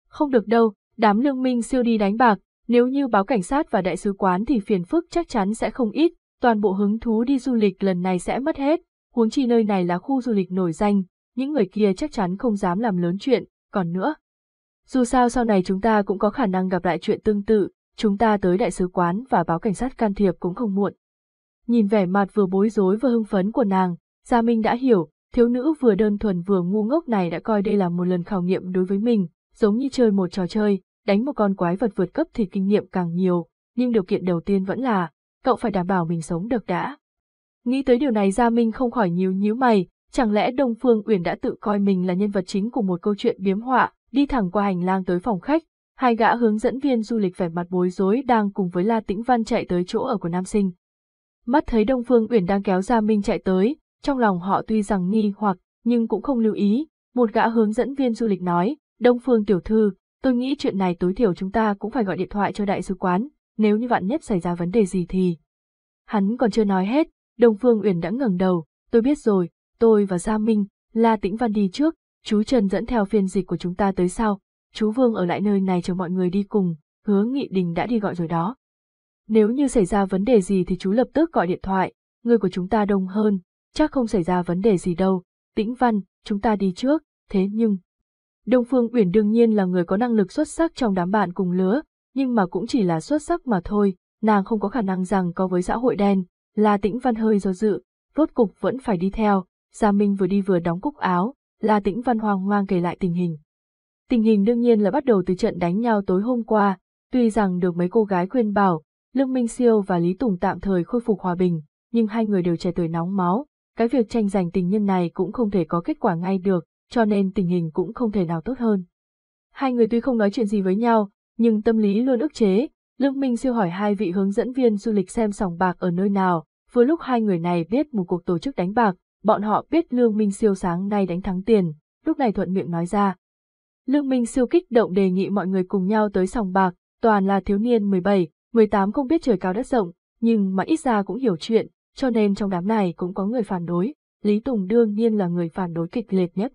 Không được đâu, đám lương minh siêu đi đánh bạc, nếu như báo cảnh sát và đại sứ quán thì phiền phức chắc chắn sẽ không ít, toàn bộ hứng thú đi du lịch lần này sẽ mất hết, huống chi nơi này là khu du lịch nổi danh, những người kia chắc chắn không dám làm lớn chuyện, còn nữa. Dù sao sau này chúng ta cũng có khả năng gặp lại chuyện tương tự, chúng ta tới đại sứ quán và báo cảnh sát can thiệp cũng không muộn. Nhìn vẻ mặt vừa bối rối vừa hưng phấn của nàng, Gia Minh đã hiểu, thiếu nữ vừa đơn thuần vừa ngu ngốc này đã coi đây là một lần khảo nghiệm đối với mình, giống như chơi một trò chơi, đánh một con quái vật vượt cấp thì kinh nghiệm càng nhiều, nhưng điều kiện đầu tiên vẫn là, cậu phải đảm bảo mình sống được đã. Nghĩ tới điều này Gia Minh không khỏi nhíu nhíu mày, chẳng lẽ Đông Phương Uyển đã tự coi mình là nhân vật chính của một câu chuyện biếm họa, đi thẳng qua hành lang tới phòng khách, hai gã hướng dẫn viên du lịch vẻ mặt bối rối đang cùng với La Tĩnh Văn chạy tới chỗ ở của nam sinh. Mắt thấy Đông Phương Uyển đang kéo Gia Minh chạy tới, trong lòng họ tuy rằng nghi hoặc, nhưng cũng không lưu ý, một gã hướng dẫn viên du lịch nói, Đông Phương tiểu thư, tôi nghĩ chuyện này tối thiểu chúng ta cũng phải gọi điện thoại cho đại sứ quán, nếu như vạn nhất xảy ra vấn đề gì thì... Hắn còn chưa nói hết, Đông Phương Uyển đã ngẩng đầu, tôi biết rồi, tôi và Gia Minh, La Tĩnh Văn đi trước, chú Trần dẫn theo phiên dịch của chúng ta tới sau, chú Vương ở lại nơi này chờ mọi người đi cùng, hứa nghị đình đã đi gọi rồi đó. Nếu như xảy ra vấn đề gì thì chú lập tức gọi điện thoại, người của chúng ta đông hơn, chắc không xảy ra vấn đề gì đâu, Tĩnh Văn, chúng ta đi trước, thế nhưng... Đông Phương Uyển đương nhiên là người có năng lực xuất sắc trong đám bạn cùng lứa, nhưng mà cũng chỉ là xuất sắc mà thôi, nàng không có khả năng rằng có với xã hội đen, La Tĩnh Văn hơi do dự, rốt cục vẫn phải đi theo, Gia Minh vừa đi vừa đóng cúc áo, La Tĩnh Văn hoang mang kể lại tình hình. Tình hình đương nhiên là bắt đầu từ trận đánh nhau tối hôm qua, tuy rằng được mấy cô gái khuyên bảo, Lương Minh Siêu và Lý Tùng tạm thời khôi phục hòa bình, nhưng hai người đều trẻ tuổi nóng máu, cái việc tranh giành tình nhân này cũng không thể có kết quả ngay được, cho nên tình hình cũng không thể nào tốt hơn. Hai người tuy không nói chuyện gì với nhau, nhưng tâm lý luôn ức chế, Lương Minh Siêu hỏi hai vị hướng dẫn viên du lịch xem sòng bạc ở nơi nào, vừa lúc hai người này biết một cuộc tổ chức đánh bạc, bọn họ biết Lương Minh Siêu sáng nay đánh thắng tiền, lúc này thuận miệng nói ra. Lương Minh Siêu kích động đề nghị mọi người cùng nhau tới sòng bạc, toàn là thiếu niên 17, 18 không biết trời cao đất rộng, nhưng mà ít ra cũng hiểu chuyện, cho nên trong đám này cũng có người phản đối, Lý Tùng đương nhiên là người phản đối kịch liệt nhất.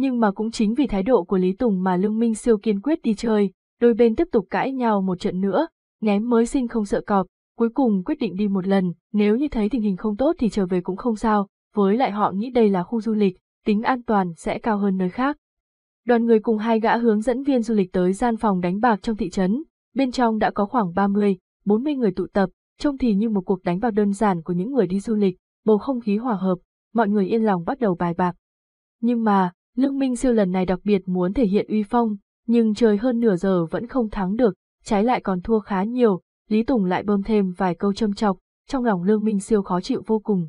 Nhưng mà cũng chính vì thái độ của Lý Tùng mà Lương Minh Siêu kiên quyết đi chơi, đôi bên tiếp tục cãi nhau một trận nữa, ngém mới sinh không sợ cọp, cuối cùng quyết định đi một lần, nếu như thấy tình hình không tốt thì trở về cũng không sao, với lại họ nghĩ đây là khu du lịch, tính an toàn sẽ cao hơn nơi khác. Đoàn người cùng hai gã hướng dẫn viên du lịch tới gian phòng đánh bạc trong thị trấn, bên trong đã có khoảng 30, 40 người tụ tập, trông thì như một cuộc đánh bạc đơn giản của những người đi du lịch, bầu không khí hòa hợp, mọi người yên lòng bắt đầu bài bạc. Nhưng mà, Lương Minh Siêu lần này đặc biệt muốn thể hiện uy phong, nhưng chơi hơn nửa giờ vẫn không thắng được, trái lại còn thua khá nhiều, Lý Tùng lại bơm thêm vài câu châm chọc, trong lòng Lương Minh Siêu khó chịu vô cùng.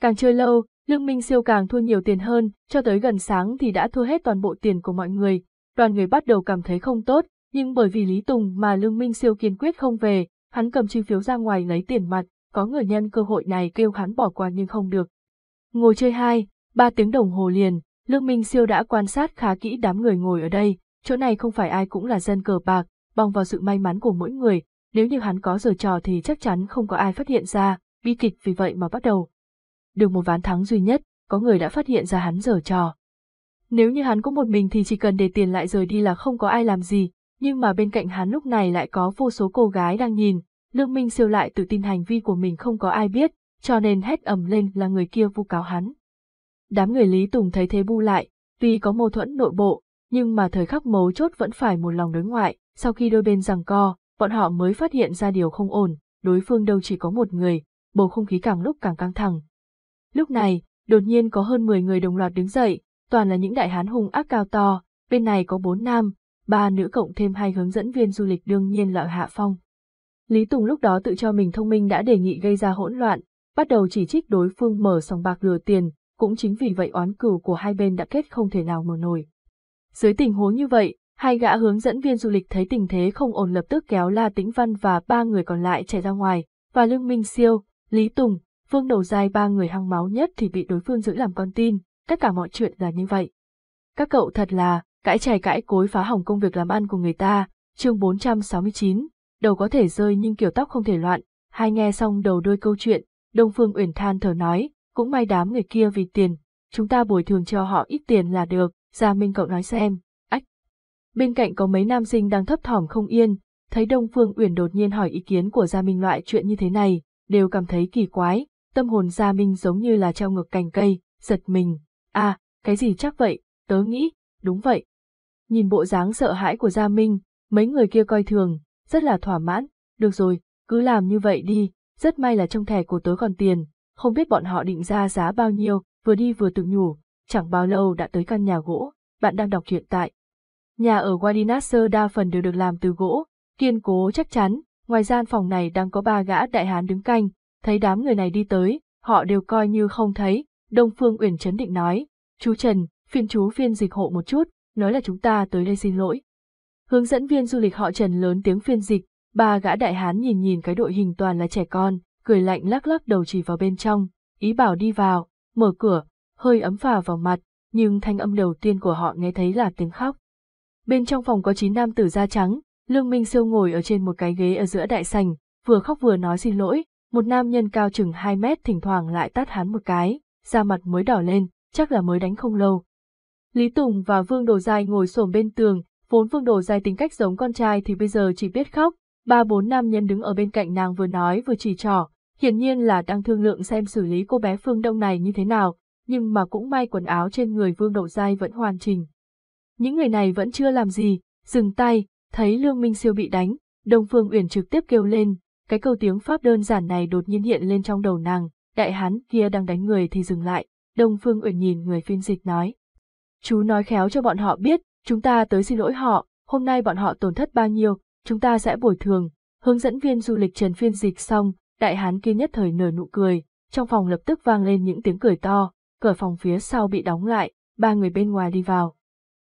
Càng chơi lâu, Lương Minh Siêu càng thua nhiều tiền hơn, cho tới gần sáng thì đã thua hết toàn bộ tiền của mọi người. Đoàn người bắt đầu cảm thấy không tốt, nhưng bởi vì Lý Tùng mà Lương Minh Siêu kiên quyết không về, hắn cầm chi phiếu ra ngoài lấy tiền mặt, có người nhân cơ hội này kêu hắn bỏ qua nhưng không được. Ngồi chơi hai, ba tiếng đồng hồ liền, Lương Minh Siêu đã quan sát khá kỹ đám người ngồi ở đây, chỗ này không phải ai cũng là dân cờ bạc, bong vào sự may mắn của mỗi người, nếu như hắn có giờ trò thì chắc chắn không có ai phát hiện ra, bi kịch vì vậy mà bắt đầu. Được một ván thắng duy nhất, có người đã phát hiện ra hắn giờ trò. Nếu như hắn có một mình thì chỉ cần để tiền lại rời đi là không có ai làm gì, nhưng mà bên cạnh hắn lúc này lại có vô số cô gái đang nhìn, Lương Minh siêu lại tự tin hành vi của mình không có ai biết, cho nên hét ầm lên là người kia vu cáo hắn. Đám người Lý Tùng thấy thế bu lại, tuy có mâu thuẫn nội bộ, nhưng mà thời khắc mấu chốt vẫn phải một lòng đối ngoại, sau khi đôi bên giằng co, bọn họ mới phát hiện ra điều không ổn, đối phương đâu chỉ có một người, bầu không khí càng lúc càng căng thẳng. Lúc này, đột nhiên có hơn 10 người đồng loạt đứng dậy, toàn là những đại hán hung ác cao to, bên này có bốn nam, ba nữ cộng thêm hai hướng dẫn viên du lịch đương nhiên là Hạ Phong. Lý Tùng lúc đó tự cho mình thông minh đã đề nghị gây ra hỗn loạn, bắt đầu chỉ trích đối phương mở sòng bạc lừa tiền, cũng chính vì vậy oán cừu của hai bên đã kết không thể nào mở nổi. Dưới tình huống như vậy, hai gã hướng dẫn viên du lịch thấy tình thế không ổn lập tức kéo La Tĩnh Văn và ba người còn lại chạy ra ngoài, và Lương Minh Siêu, Lý Tùng, Vương Đầu Dài ba người hăng máu nhất thì bị đối phương giữ làm con tin, tất cả mọi chuyện là như vậy. Các cậu thật là, cãi chày cãi cối phá hỏng công việc làm ăn của người ta, chương 469, đầu có thể rơi nhưng kiểu tóc không thể loạn, hai nghe xong đầu đôi câu chuyện, Đông Phương Uyển than thở nói, cũng may đám người kia vì tiền, chúng ta bồi thường cho họ ít tiền là được, Gia Minh cậu nói xem, ách. Bên cạnh có mấy nam sinh đang thấp thỏm không yên, thấy Đông Phương Uyển đột nhiên hỏi ý kiến của Gia Minh loại chuyện như thế này, đều cảm thấy kỳ quái, tâm hồn Gia Minh giống như là treo ngược cành cây, giật mình, à, cái gì chắc vậy, tớ nghĩ, đúng vậy. Nhìn bộ dáng sợ hãi của Gia Minh, mấy người kia coi thường, rất là thỏa mãn, được rồi, cứ làm như vậy đi, rất may là trong thẻ của tớ còn tiền, không biết bọn họ định ra giá bao nhiêu, vừa đi vừa tự nhủ, chẳng bao lâu đã tới căn nhà gỗ, bạn đang đọc truyện tại. Nhà ở Wadinasser đa phần đều được làm từ gỗ, kiên cố chắc chắn, ngoài gian phòng này đang có ba gã đại hán đứng canh, thấy đám người này đi tới, họ đều coi như không thấy, Đông Phương Uyển chấn định nói, chú Trần, phiên chú phiên dịch hộ một chút, nói là chúng ta tới đây xin lỗi. Hướng dẫn viên du lịch họ Trần lớn tiếng phiên dịch, ba gã đại hán nhìn nhìn cái đội hình toàn là trẻ con, cười lạnh lắc lắc đầu chỉ vào bên trong, ý bảo đi vào, mở cửa, hơi ấm phả vào mặt, nhưng thanh âm đầu tiên của họ nghe thấy là tiếng khóc. Bên trong phòng có chín nam tử da trắng, Lương Minh Siêu ngồi ở trên một cái ghế ở giữa đại sành, vừa khóc vừa nói xin lỗi, một nam nhân cao chừng 2 mét thỉnh thoảng lại tát hắn một cái, da mặt mới đỏ lên, chắc là mới đánh không lâu. Lý Tùng và Vương Đồ Dài ngồi xổm bên tường, vốn Vương Đồ Dài tính cách giống con trai thì bây giờ chỉ biết khóc, ba bốn nam nhân đứng ở bên cạnh nàng vừa nói vừa chỉ trỏ, hiển nhiên là đang thương lượng xem xử lý cô bé Phương Đông này như thế nào, nhưng mà cũng may quần áo trên người Vương Đậu Giai vẫn hoàn chỉnh. Những người này vẫn chưa làm gì, dừng tay, thấy Lương Minh Siêu bị đánh, Đông Phương Uyển trực tiếp kêu lên, cái câu tiếng Pháp đơn giản này đột nhiên hiện lên trong đầu nàng, đại hán kia đang đánh người thì dừng lại, Đông Phương Uyển nhìn người phiên dịch nói. Chú nói khéo cho bọn họ biết, chúng ta tới xin lỗi họ, hôm nay bọn họ tổn thất bao nhiêu, chúng ta sẽ bồi thường. Hướng dẫn viên du lịch Trần phiên dịch xong, đại hán kia nhất thời nở nụ cười, trong phòng lập tức vang lên những tiếng cười to, cửa phòng phía sau bị đóng lại, ba người bên ngoài đi vào.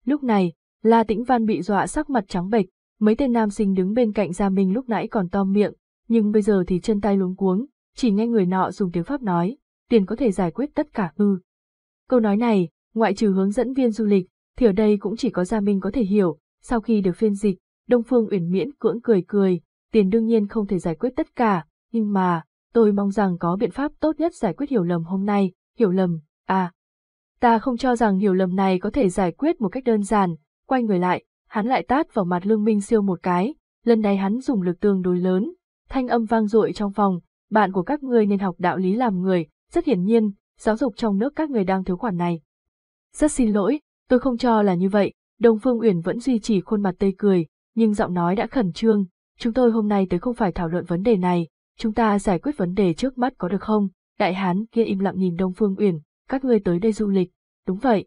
Lúc này, La Tĩnh Văn bị dọa sắc mặt trắng bệch, mấy tên nam sinh đứng bên cạnh Gia Minh lúc nãy còn to miệng, nhưng bây giờ thì chân tay luống cuống, chỉ nghe người nọ dùng tiếng Pháp nói, tiền có thể giải quyết tất cả ư. Câu nói này, ngoại trừ hướng dẫn viên du lịch, thì ở đây cũng chỉ có Gia Minh có thể hiểu, sau khi được phiên dịch, Đông Phương Uyển miễn cưỡng cười cười, tiền đương nhiên không thể giải quyết tất cả, nhưng mà, tôi mong rằng có biện pháp tốt nhất giải quyết hiểu lầm hôm nay, hiểu lầm, à. Ta không cho rằng hiểu lầm này có thể giải quyết một cách đơn giản, quay người lại, hắn lại tát vào mặt Lương Minh Siêu một cái, lần này hắn dùng lực tương đối lớn, thanh âm vang dội trong phòng, bạn của các ngươi nên học đạo lý làm người, rất hiển nhiên, giáo dục trong nước các người đang thiếu khoản này. Rất xin lỗi, tôi không cho là như vậy, Đông Phương Uyển vẫn duy trì khuôn mặt tươi cười, nhưng giọng nói đã khẩn trương, chúng tôi hôm nay tới không phải thảo luận vấn đề này, chúng ta giải quyết vấn đề trước mắt có được không? Đại hán kia im lặng nhìn Đông Phương Uyển, các ngươi tới đây du lịch, đúng vậy.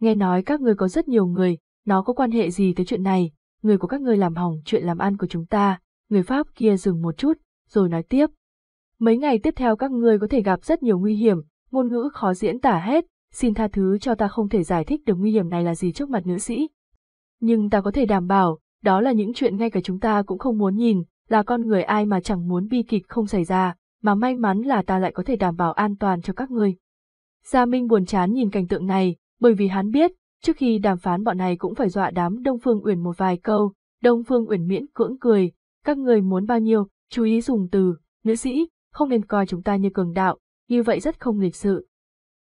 Nghe nói các ngươi có rất nhiều người, nó có quan hệ gì tới chuyện này, người của các ngươi làm hỏng chuyện làm ăn của chúng ta, người Pháp kia dừng một chút, rồi nói tiếp. Mấy ngày tiếp theo các ngươi có thể gặp rất nhiều nguy hiểm, ngôn ngữ khó diễn tả hết, xin tha thứ cho ta không thể giải thích được nguy hiểm này là gì trước mặt nữ sĩ. Nhưng ta có thể đảm bảo, đó là những chuyện ngay cả chúng ta cũng không muốn nhìn, là con người ai mà chẳng muốn bi kịch không xảy ra, mà may mắn là ta lại có thể đảm bảo an toàn cho các ngươi. Gia Minh buồn chán nhìn cảnh tượng này, bởi vì hắn biết, trước khi đàm phán bọn này cũng phải dọa đám Đông Phương Uyển một vài câu, Đông Phương Uyển miễn cưỡng cười, các người muốn bao nhiêu, chú ý dùng từ, nữ sĩ, không nên coi chúng ta như cường đạo, như vậy rất không lịch sự.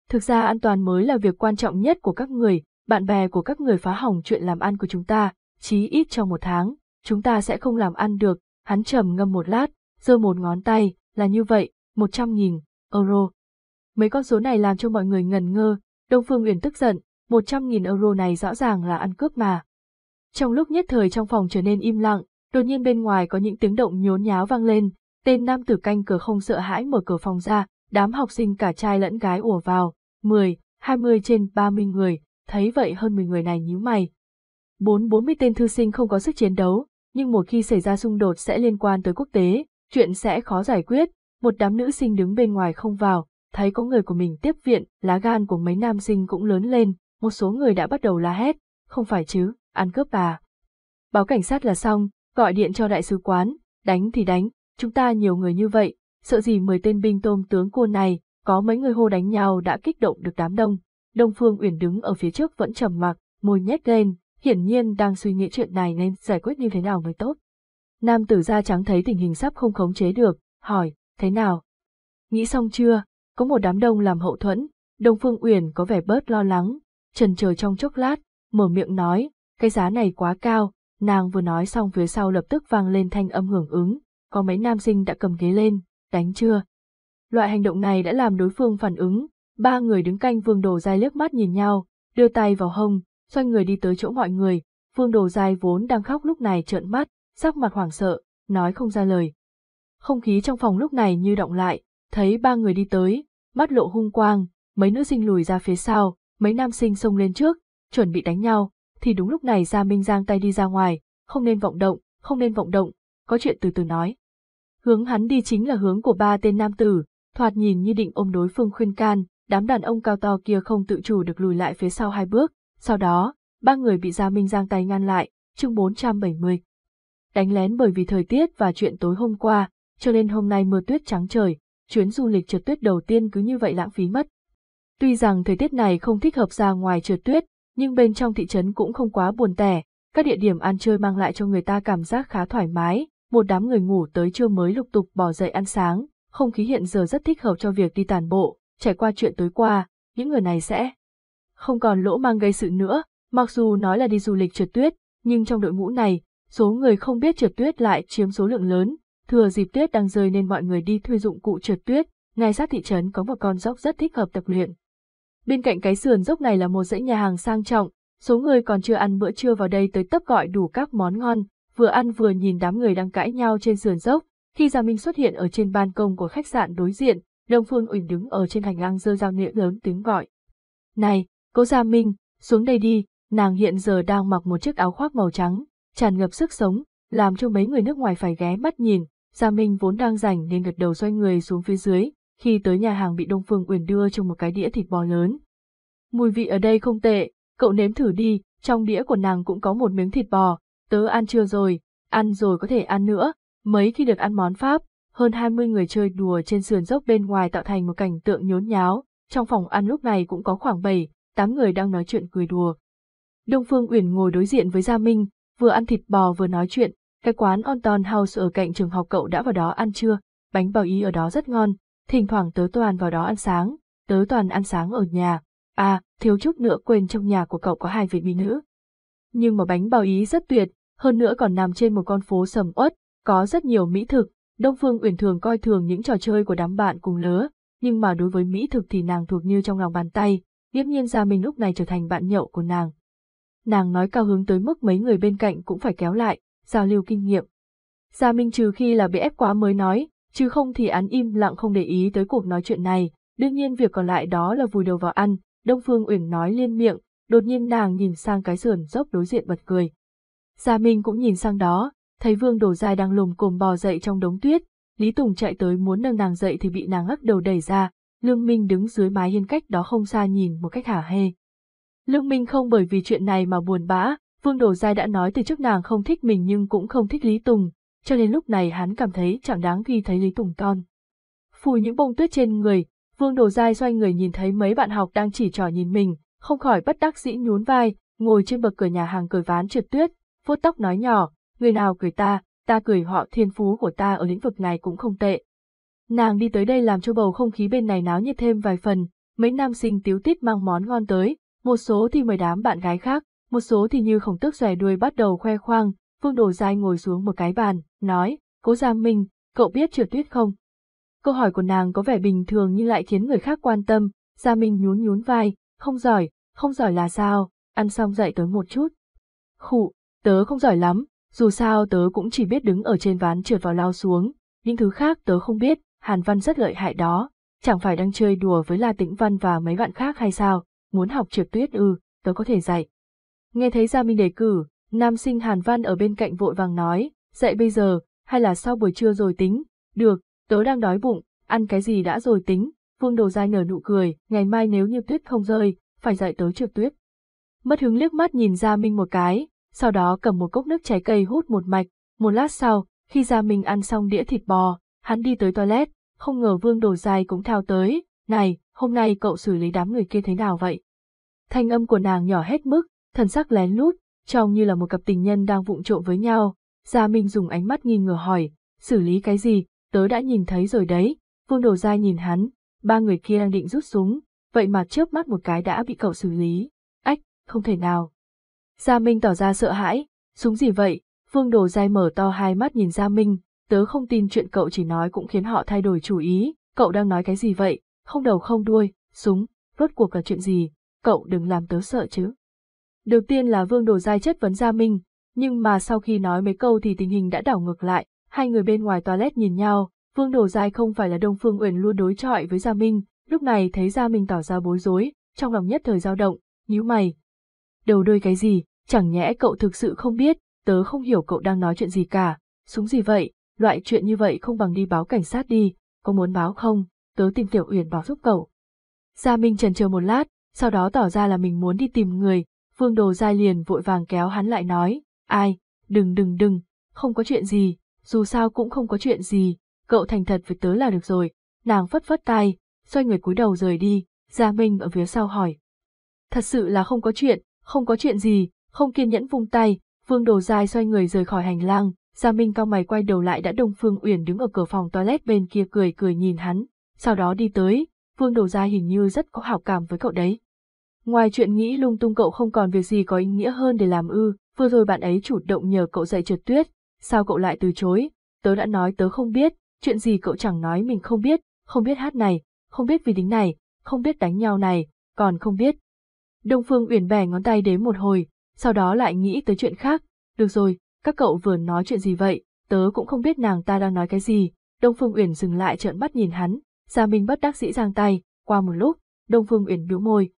Thực ra an toàn mới là việc quan trọng nhất của các người, bạn bè của các người phá hỏng chuyện làm ăn của chúng ta, chí ít trong một tháng, chúng ta sẽ không làm ăn được, hắn trầm ngâm một lát, giơ một ngón tay, là như vậy, một trăm nghìn, euro. Mấy con số này làm cho mọi người ngần ngơ, Đông Phương Uyển tức giận, một trăm nghìn euro này rõ ràng là ăn cướp mà. Trong lúc nhất thời trong phòng trở nên im lặng, đột nhiên bên ngoài có những tiếng động nhốn nháo vang lên, tên nam tử canh cửa không sợ hãi mở cửa phòng ra, đám học sinh cả trai lẫn gái ùa vào, 10, 20 trên 30 người, thấy vậy hơn 10 người này nhíu mày. Bốn 40 tên thư sinh không có sức chiến đấu, nhưng một khi xảy ra xung đột sẽ liên quan tới quốc tế, chuyện sẽ khó giải quyết, một đám nữ sinh đứng bên ngoài không vào, thấy có người của mình tiếp viện, lá gan của mấy nam sinh cũng lớn lên, một số người đã bắt đầu la hét, không phải chứ, ăn cướp à. Báo cảnh sát là xong, gọi điện cho đại sứ quán, đánh thì đánh, chúng ta nhiều người như vậy, sợ gì mười tên binh tôm tướng côn này, có mấy người hô đánh nhau đã kích động được đám đông. Đông Phương Uyển đứng ở phía trước vẫn trầm mặc, môi nhếch lên, hiển nhiên đang suy nghĩ chuyện này nên giải quyết như thế nào mới tốt. Nam tử da trắng thấy tình hình sắp không khống chế được, hỏi, thế nào? Nghĩ xong chưa? Có một đám đông làm hậu thuẫn, Đông Phương Uyển có vẻ bớt lo lắng, trần chờ trong chốc lát, mở miệng nói, cái giá này quá cao, nàng vừa nói xong phía sau lập tức vang lên thanh âm hưởng ứng, có mấy nam sinh đã cầm ghế lên, đánh chưa? Loại hành động này đã làm đối phương phản ứng, ba người đứng canh vương đồ dài liếc mắt nhìn nhau, đưa tay vào hông, xoay người đi tới chỗ mọi người, phương đồ dài vốn đang khóc lúc này trợn mắt, sắc mặt hoảng sợ, nói không ra lời. Không khí trong phòng lúc này như động lại, thấy ba người đi tới, mắt lộ hung quang, mấy nữ sinh lùi ra phía sau, mấy nam sinh xông lên trước, chuẩn bị đánh nhau, thì đúng lúc này Gia Minh giang tay đi ra ngoài, không nên vọng động, không nên vọng động, có chuyện từ từ nói. Hướng hắn đi chính là hướng của ba tên nam tử, thoạt nhìn như định ôm đối phương khuyên can, đám đàn ông cao to kia không tự chủ được lùi lại phía sau hai bước, sau đó, ba người bị Gia Minh giang tay ngăn lại, chương 470. Đánh lén bởi vì thời tiết và chuyện tối hôm qua, cho nên hôm nay mưa tuyết trắng trời, chuyến du lịch trượt tuyết đầu tiên cứ như vậy lãng phí mất. Tuy rằng thời tiết này không thích hợp ra ngoài trượt tuyết, nhưng bên trong thị trấn cũng không quá buồn tẻ, các địa điểm ăn chơi mang lại cho người ta cảm giác khá thoải mái, một đám người ngủ tới trưa mới lục tục bỏ dậy ăn sáng, không khí hiện giờ rất thích hợp cho việc đi tàn bộ, trải qua chuyện tối qua, những người này sẽ không còn lỗ mang gây sự nữa, mặc dù nói là đi du lịch trượt tuyết, nhưng trong đội ngũ này, số người không biết trượt tuyết lại chiếm số lượng lớn, thừa dịp tuyết đang rơi nên mọi người đi thuê dụng cụ trượt tuyết, ngay sát thị trấn có một con dốc rất thích hợp tập luyện. Bên cạnh cái sườn dốc này là một dãy nhà hàng sang trọng, số người còn chưa ăn bữa trưa vào đây tới tấp gọi đủ các món ngon, vừa ăn vừa nhìn đám người đang cãi nhau trên sườn dốc. Khi Gia Minh xuất hiện ở trên ban công của khách sạn đối diện, Đông Phương Uyển đứng ở trên hành lang dơ dao nĩa lớn tiếng gọi. Này, cố Gia Minh, xuống đây đi, nàng hiện giờ đang mặc một chiếc áo khoác màu trắng, tràn ngập sức sống, làm cho mấy người nước ngoài phải ghé mắt nhìn. Gia Minh vốn đang rảnh nên gật đầu xoay người xuống phía dưới, khi tới nhà hàng bị Đông Phương Uyển đưa trong một cái đĩa thịt bò lớn. Mùi vị ở đây không tệ, cậu nếm thử đi, trong đĩa của nàng cũng có một miếng thịt bò, tớ ăn chưa rồi, ăn rồi có thể ăn nữa, mấy khi được ăn món Pháp, hơn 20 người chơi đùa trên sườn dốc bên ngoài tạo thành một cảnh tượng nhốn nháo, trong phòng ăn lúc này cũng có khoảng 7, tám người đang nói chuyện cười đùa. Đông Phương Uyển ngồi đối diện với Gia Minh, vừa ăn thịt bò vừa nói chuyện, cái quán Onton House ở cạnh trường học cậu đã vào đó ăn chưa, bánh bao ý ở đó rất ngon, thỉnh thoảng tớ toàn vào đó ăn sáng, tớ toàn ăn sáng ở nhà, à, thiếu chút nữa quên trong nhà của cậu có hai vị mỹ nữ. Nhưng mà bánh bao ý rất tuyệt, hơn nữa còn nằm trên một con phố sầm uất, có rất nhiều mỹ thực, Đông Phương Uyển thường coi thường những trò chơi của đám bạn cùng lứa, nhưng mà đối với mỹ thực thì nàng thuộc như trong lòng bàn tay, Tiếp nhiên Gia Minh lúc này trở thành bạn nhậu của nàng. Nàng nói cao hứng tới mức mấy người bên cạnh cũng phải kéo lại, giao lưu kinh nghiệm. Gia Minh trừ khi là bị ép quá mới nói, chứ không thì án im lặng không để ý tới cuộc nói chuyện này, đương nhiên việc còn lại đó là vùi đầu vào ăn, Đông Phương Uyển nói liên miệng, đột nhiên nàng nhìn sang cái sườn dốc đối diện bật cười. Gia Minh cũng nhìn sang đó, thấy Vương Đồ Dài đang lồm cồm bò dậy trong đống tuyết, Lý Tùng chạy tới muốn nâng nàng dậy thì bị nàng ngắc đầu đẩy ra, Lương Minh đứng dưới mái hiên cách đó không xa nhìn một cách hả hê. Lương Minh không bởi vì chuyện này mà buồn bã, Vương Đồ Giai đã nói từ trước nàng không thích mình nhưng cũng không thích Lý Tùng, cho nên lúc này hắn cảm thấy chẳng đáng khi thấy Lý Tùng con. Phùi những bông tuyết trên người, Vương Đồ Giai xoay người nhìn thấy mấy bạn học đang chỉ trỏ nhìn mình, không khỏi bất đắc dĩ nhún vai, ngồi trên bậc cửa nhà hàng cười ván trượt tuyết, vuốt tóc nói nhỏ, người nào cười ta, ta cười họ thiên phú của ta ở lĩnh vực này cũng không tệ. Nàng đi tới đây làm cho bầu không khí bên này náo nhiệt thêm vài phần, mấy nam sinh tiếu tít mang món ngon tới, một số thì mời đám bạn gái khác, một số thì như khổng tức xòe đuôi bắt đầu khoe khoang, Vương Đồ Giai ngồi xuống một cái bàn, nói, cố Gia Minh, cậu biết trượt tuyết không? Câu hỏi của nàng có vẻ bình thường nhưng lại khiến người khác quan tâm, Gia Minh nhún nhún vai, không giỏi, không giỏi là sao, ăn xong dậy tới một chút. Khụ, tớ không giỏi lắm, dù sao tớ cũng chỉ biết đứng ở trên ván trượt vào lao xuống, những thứ khác tớ không biết, Hàn Văn rất lợi hại đó, chẳng phải đang chơi đùa với La Tĩnh Văn và mấy bạn khác hay sao, muốn học trượt tuyết ư, tớ có thể dạy. Nghe thấy Gia Minh đề cử, nam sinh Hàn Văn ở bên cạnh vội vàng nói, dạy bây giờ, hay là sau buổi trưa rồi tính, được, tớ đang đói bụng, ăn cái gì đã rồi tính, Vương Đồ Giai nở nụ cười, ngày mai nếu như tuyết không rơi, phải dạy tớ trượt tuyết. Mất hứng liếc mắt nhìn Gia Minh một cái, sau đó cầm một cốc nước trái cây hút một mạch, một lát sau, khi Gia Minh ăn xong đĩa thịt bò, hắn đi tới toilet, không ngờ Vương Đồ dài cũng theo tới, này, hôm nay cậu xử lý đám người kia thế nào vậy? Thanh âm của nàng nhỏ hết mức, thần sắc lén lút, trông như là một cặp tình nhân đang vụng trộm với nhau. Gia Minh dùng ánh mắt nghi ngờ hỏi, xử lý cái gì, tớ đã nhìn thấy rồi đấy. Vương Đồ Giai nhìn hắn, ba người kia đang định rút súng, vậy mà chớp mắt một cái đã bị cậu xử lý. Ách, không thể nào. Gia Minh tỏ ra sợ hãi, súng gì vậy? Vương Đồ Giai mở to hai mắt nhìn Gia Minh, tớ không tin chuyện cậu chỉ nói cũng khiến họ thay đổi chủ ý, cậu đang nói cái gì vậy? Không đầu không đuôi, súng, rốt cuộc là chuyện gì? Cậu đừng làm tớ sợ chứ. Đầu tiên là Vương Đồ Giai chất vấn Gia Minh, nhưng mà sau khi nói mấy câu thì tình hình đã đảo ngược lại, hai người bên ngoài toilet nhìn nhau, Vương Đồ Giai không phải là Đông Phương Uyển luôn đối chọi với Gia Minh, lúc này thấy Gia Minh tỏ ra bối rối, trong lòng nhất thời dao động, nhíu mày. Đầu đuôi cái gì, chẳng nhẽ cậu thực sự không biết, tớ không hiểu cậu đang nói chuyện gì cả, súng gì vậy, loại chuyện như vậy không bằng đi báo cảnh sát đi, có muốn báo không, tớ tìm Tiểu Uyển báo giúp cậu. Gia Minh trần chờ một lát, sau đó tỏ ra là mình muốn đi tìm người, Vương Đồ Giai liền vội vàng kéo hắn lại nói, ai, đừng đừng đừng, không có chuyện gì, dù sao cũng không có chuyện gì, cậu thành thật với tớ là được rồi, nàng phất phất tay, xoay người cúi đầu rời đi, Gia Minh ở phía sau hỏi. Thật sự là không có chuyện, không có chuyện gì, không kiên nhẫn vung tay, Vương Đồ Giai xoay người rời khỏi hành lang, Gia Minh cao mày quay đầu lại đã Đông Phương Uyển đứng ở cửa phòng toilet bên kia cười cười nhìn hắn, sau đó đi tới, Vương Đồ gia hình như rất có hảo cảm với cậu đấy. Ngoài chuyện nghĩ lung tung cậu không còn việc gì có ý nghĩa hơn để làm ư, vừa rồi bạn ấy chủ động nhờ cậu dạy trượt tuyết, sao cậu lại từ chối, tớ đã nói tớ không biết, chuyện gì cậu chẳng nói mình không biết, không biết hát này, không biết vì đính này, không biết đánh nhau này, còn không biết. Đông Phương Uyển bẻ ngón tay đếm một hồi, sau đó lại nghĩ tới chuyện khác, được rồi, các cậu vừa nói chuyện gì vậy, tớ cũng không biết nàng ta đang nói cái gì, Đông Phương Uyển dừng lại trợn mắt nhìn hắn, Gia Minh bất đắc dĩ giang tay, qua một lúc, Đông Phương Uyển bĩu môi.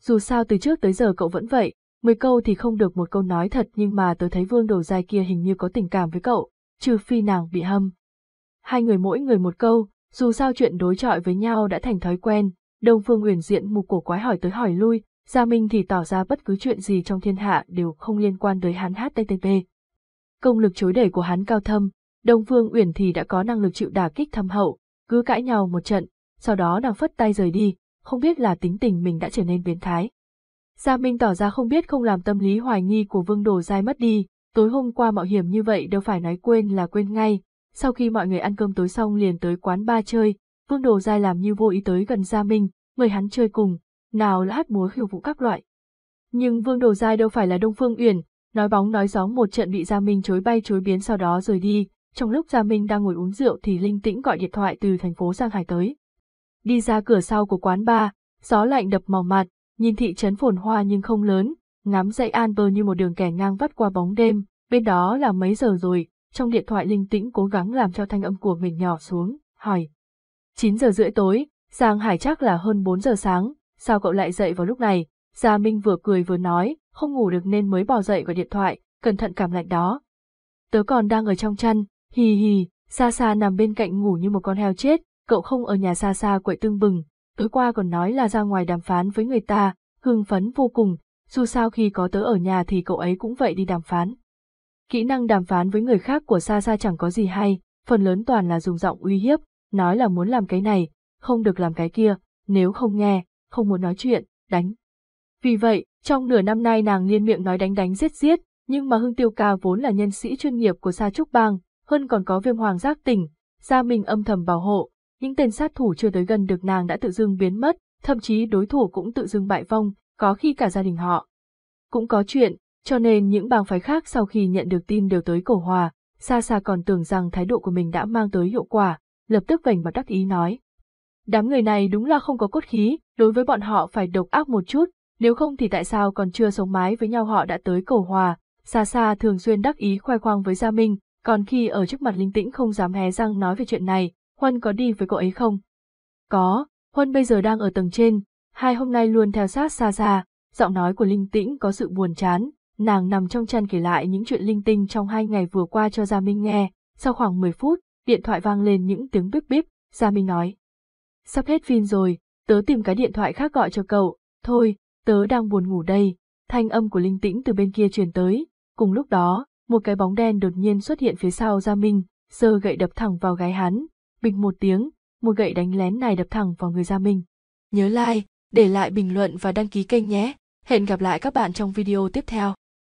Dù sao từ trước tới giờ cậu vẫn vậy, mười câu thì không được một câu nói thật nhưng mà tớ thấy vương đầu dài kia hình như có tình cảm với cậu, trừ phi nàng bị hâm. Hai người mỗi người một câu, dù sao chuyện đối chọi với nhau đã thành thói quen, Đông Phương Uyển diện mục cổ quái hỏi tới hỏi lui, Gia Minh thì tỏ ra bất cứ chuyện gì trong thiên hạ đều không liên quan tới hắn HTTP. Công lực chối đẩy của hắn cao thâm, Đông Phương Uyển thì đã có năng lực chịu đả kích thâm hậu, cứ cãi nhau một trận, sau đó nàng phất tay rời đi, không biết là tính tình mình đã trở nên biến thái. Gia Minh tỏ ra không biết không làm tâm lý hoài nghi của Vương Đồ Giai mất đi, tối hôm qua mạo hiểm như vậy đâu phải nói quên là quên ngay, sau khi mọi người ăn cơm tối xong liền tới quán ba chơi, Vương Đồ Giai làm như vô ý tới gần Gia Minh, mời hắn chơi cùng, nào là hát múa khiêu vũ các loại. Nhưng Vương Đồ Giai đâu phải là Đông Phương Uyển, nói bóng nói gió một trận bị Gia Minh chối bay chối biến sau đó rời đi, trong lúc Gia Minh đang ngồi uống rượu thì linh tĩnh gọi điện thoại từ thành phố Giang Hải tới. Đi ra cửa sau của quán bar, gió lạnh đập màu mặt, nhìn thị trấn phồn hoa nhưng không lớn, ngắm dãy Alper như một đường kẻ ngang vắt qua bóng đêm, bên đó là mấy giờ rồi, trong điện thoại linh tĩnh cố gắng làm cho thanh âm của mình nhỏ xuống, hỏi. 9 giờ rưỡi tối, Giang Hải chắc là hơn 4 giờ sáng, sao cậu lại dậy vào lúc này? Gia Minh vừa cười vừa nói, không ngủ được nên mới bò dậy gọi điện thoại, cẩn thận cảm lạnh đó. Tớ còn đang ở trong chăn, hì hì, xa xa nằm bên cạnh ngủ như một con heo chết, cậu không ở nhà xa xa quậy tương bừng, tối qua còn nói là ra ngoài đàm phán với người ta, hưng phấn vô cùng, dù sao khi có tớ ở nhà thì cậu ấy cũng vậy đi đàm phán. Kỹ năng đàm phán với người khác của xa xa chẳng có gì hay, phần lớn toàn là dùng giọng uy hiếp, nói là muốn làm cái này, không được làm cái kia, nếu không nghe, không muốn nói chuyện, đánh. Vì vậy, trong nửa năm nay nàng liên miệng nói đánh đánh giết giết, nhưng mà Hưng Tiêu ca vốn là nhân sĩ chuyên nghiệp của Sa Trúc Bang, hơn còn có viêm hoàng giác tỉnh, Gia mình âm thầm bảo hộ, những tên sát thủ chưa tới gần được nàng đã tự dưng biến mất, thậm chí đối thủ cũng tự dưng bại vong, có khi cả gia đình họ. Cũng có chuyện, cho nên những bang phái khác sau khi nhận được tin đều tới cổ hòa, xa xa còn tưởng rằng thái độ của mình đã mang tới hiệu quả, lập tức vành mặt đắc ý nói. Đám người này đúng là không có cốt khí, đối với bọn họ phải độc ác một chút, nếu không thì tại sao còn chưa sống mái với nhau họ đã tới cầu hòa, xa xa thường xuyên đắc ý khoe khoang với Gia Minh, còn khi ở trước mặt linh tĩnh không dám hé răng nói về chuyện này, Huân có đi với cậu ấy không? Có, Huân bây giờ đang ở tầng trên, hai hôm nay luôn theo sát xa xa, giọng nói của linh tĩnh có sự buồn chán, nàng nằm trong chăn kể lại những chuyện linh tinh trong hai ngày vừa qua cho Gia Minh nghe, sau khoảng 10 phút, điện thoại vang lên những tiếng bíp bíp, Gia Minh nói. Sắp hết pin rồi, tớ tìm cái điện thoại khác gọi cho cậu, thôi, tớ đang buồn ngủ đây, thanh âm của linh tĩnh từ bên kia truyền tới, cùng lúc đó, một cái bóng đen đột nhiên xuất hiện phía sau Gia Minh, giơ gậy đập thẳng vào gái hắn, bình một tiếng, một gậy đánh lén này đập thẳng vào người Gia Minh. Nhớ like, để lại bình luận và đăng ký kênh nhé. Hẹn gặp lại các bạn trong video tiếp theo.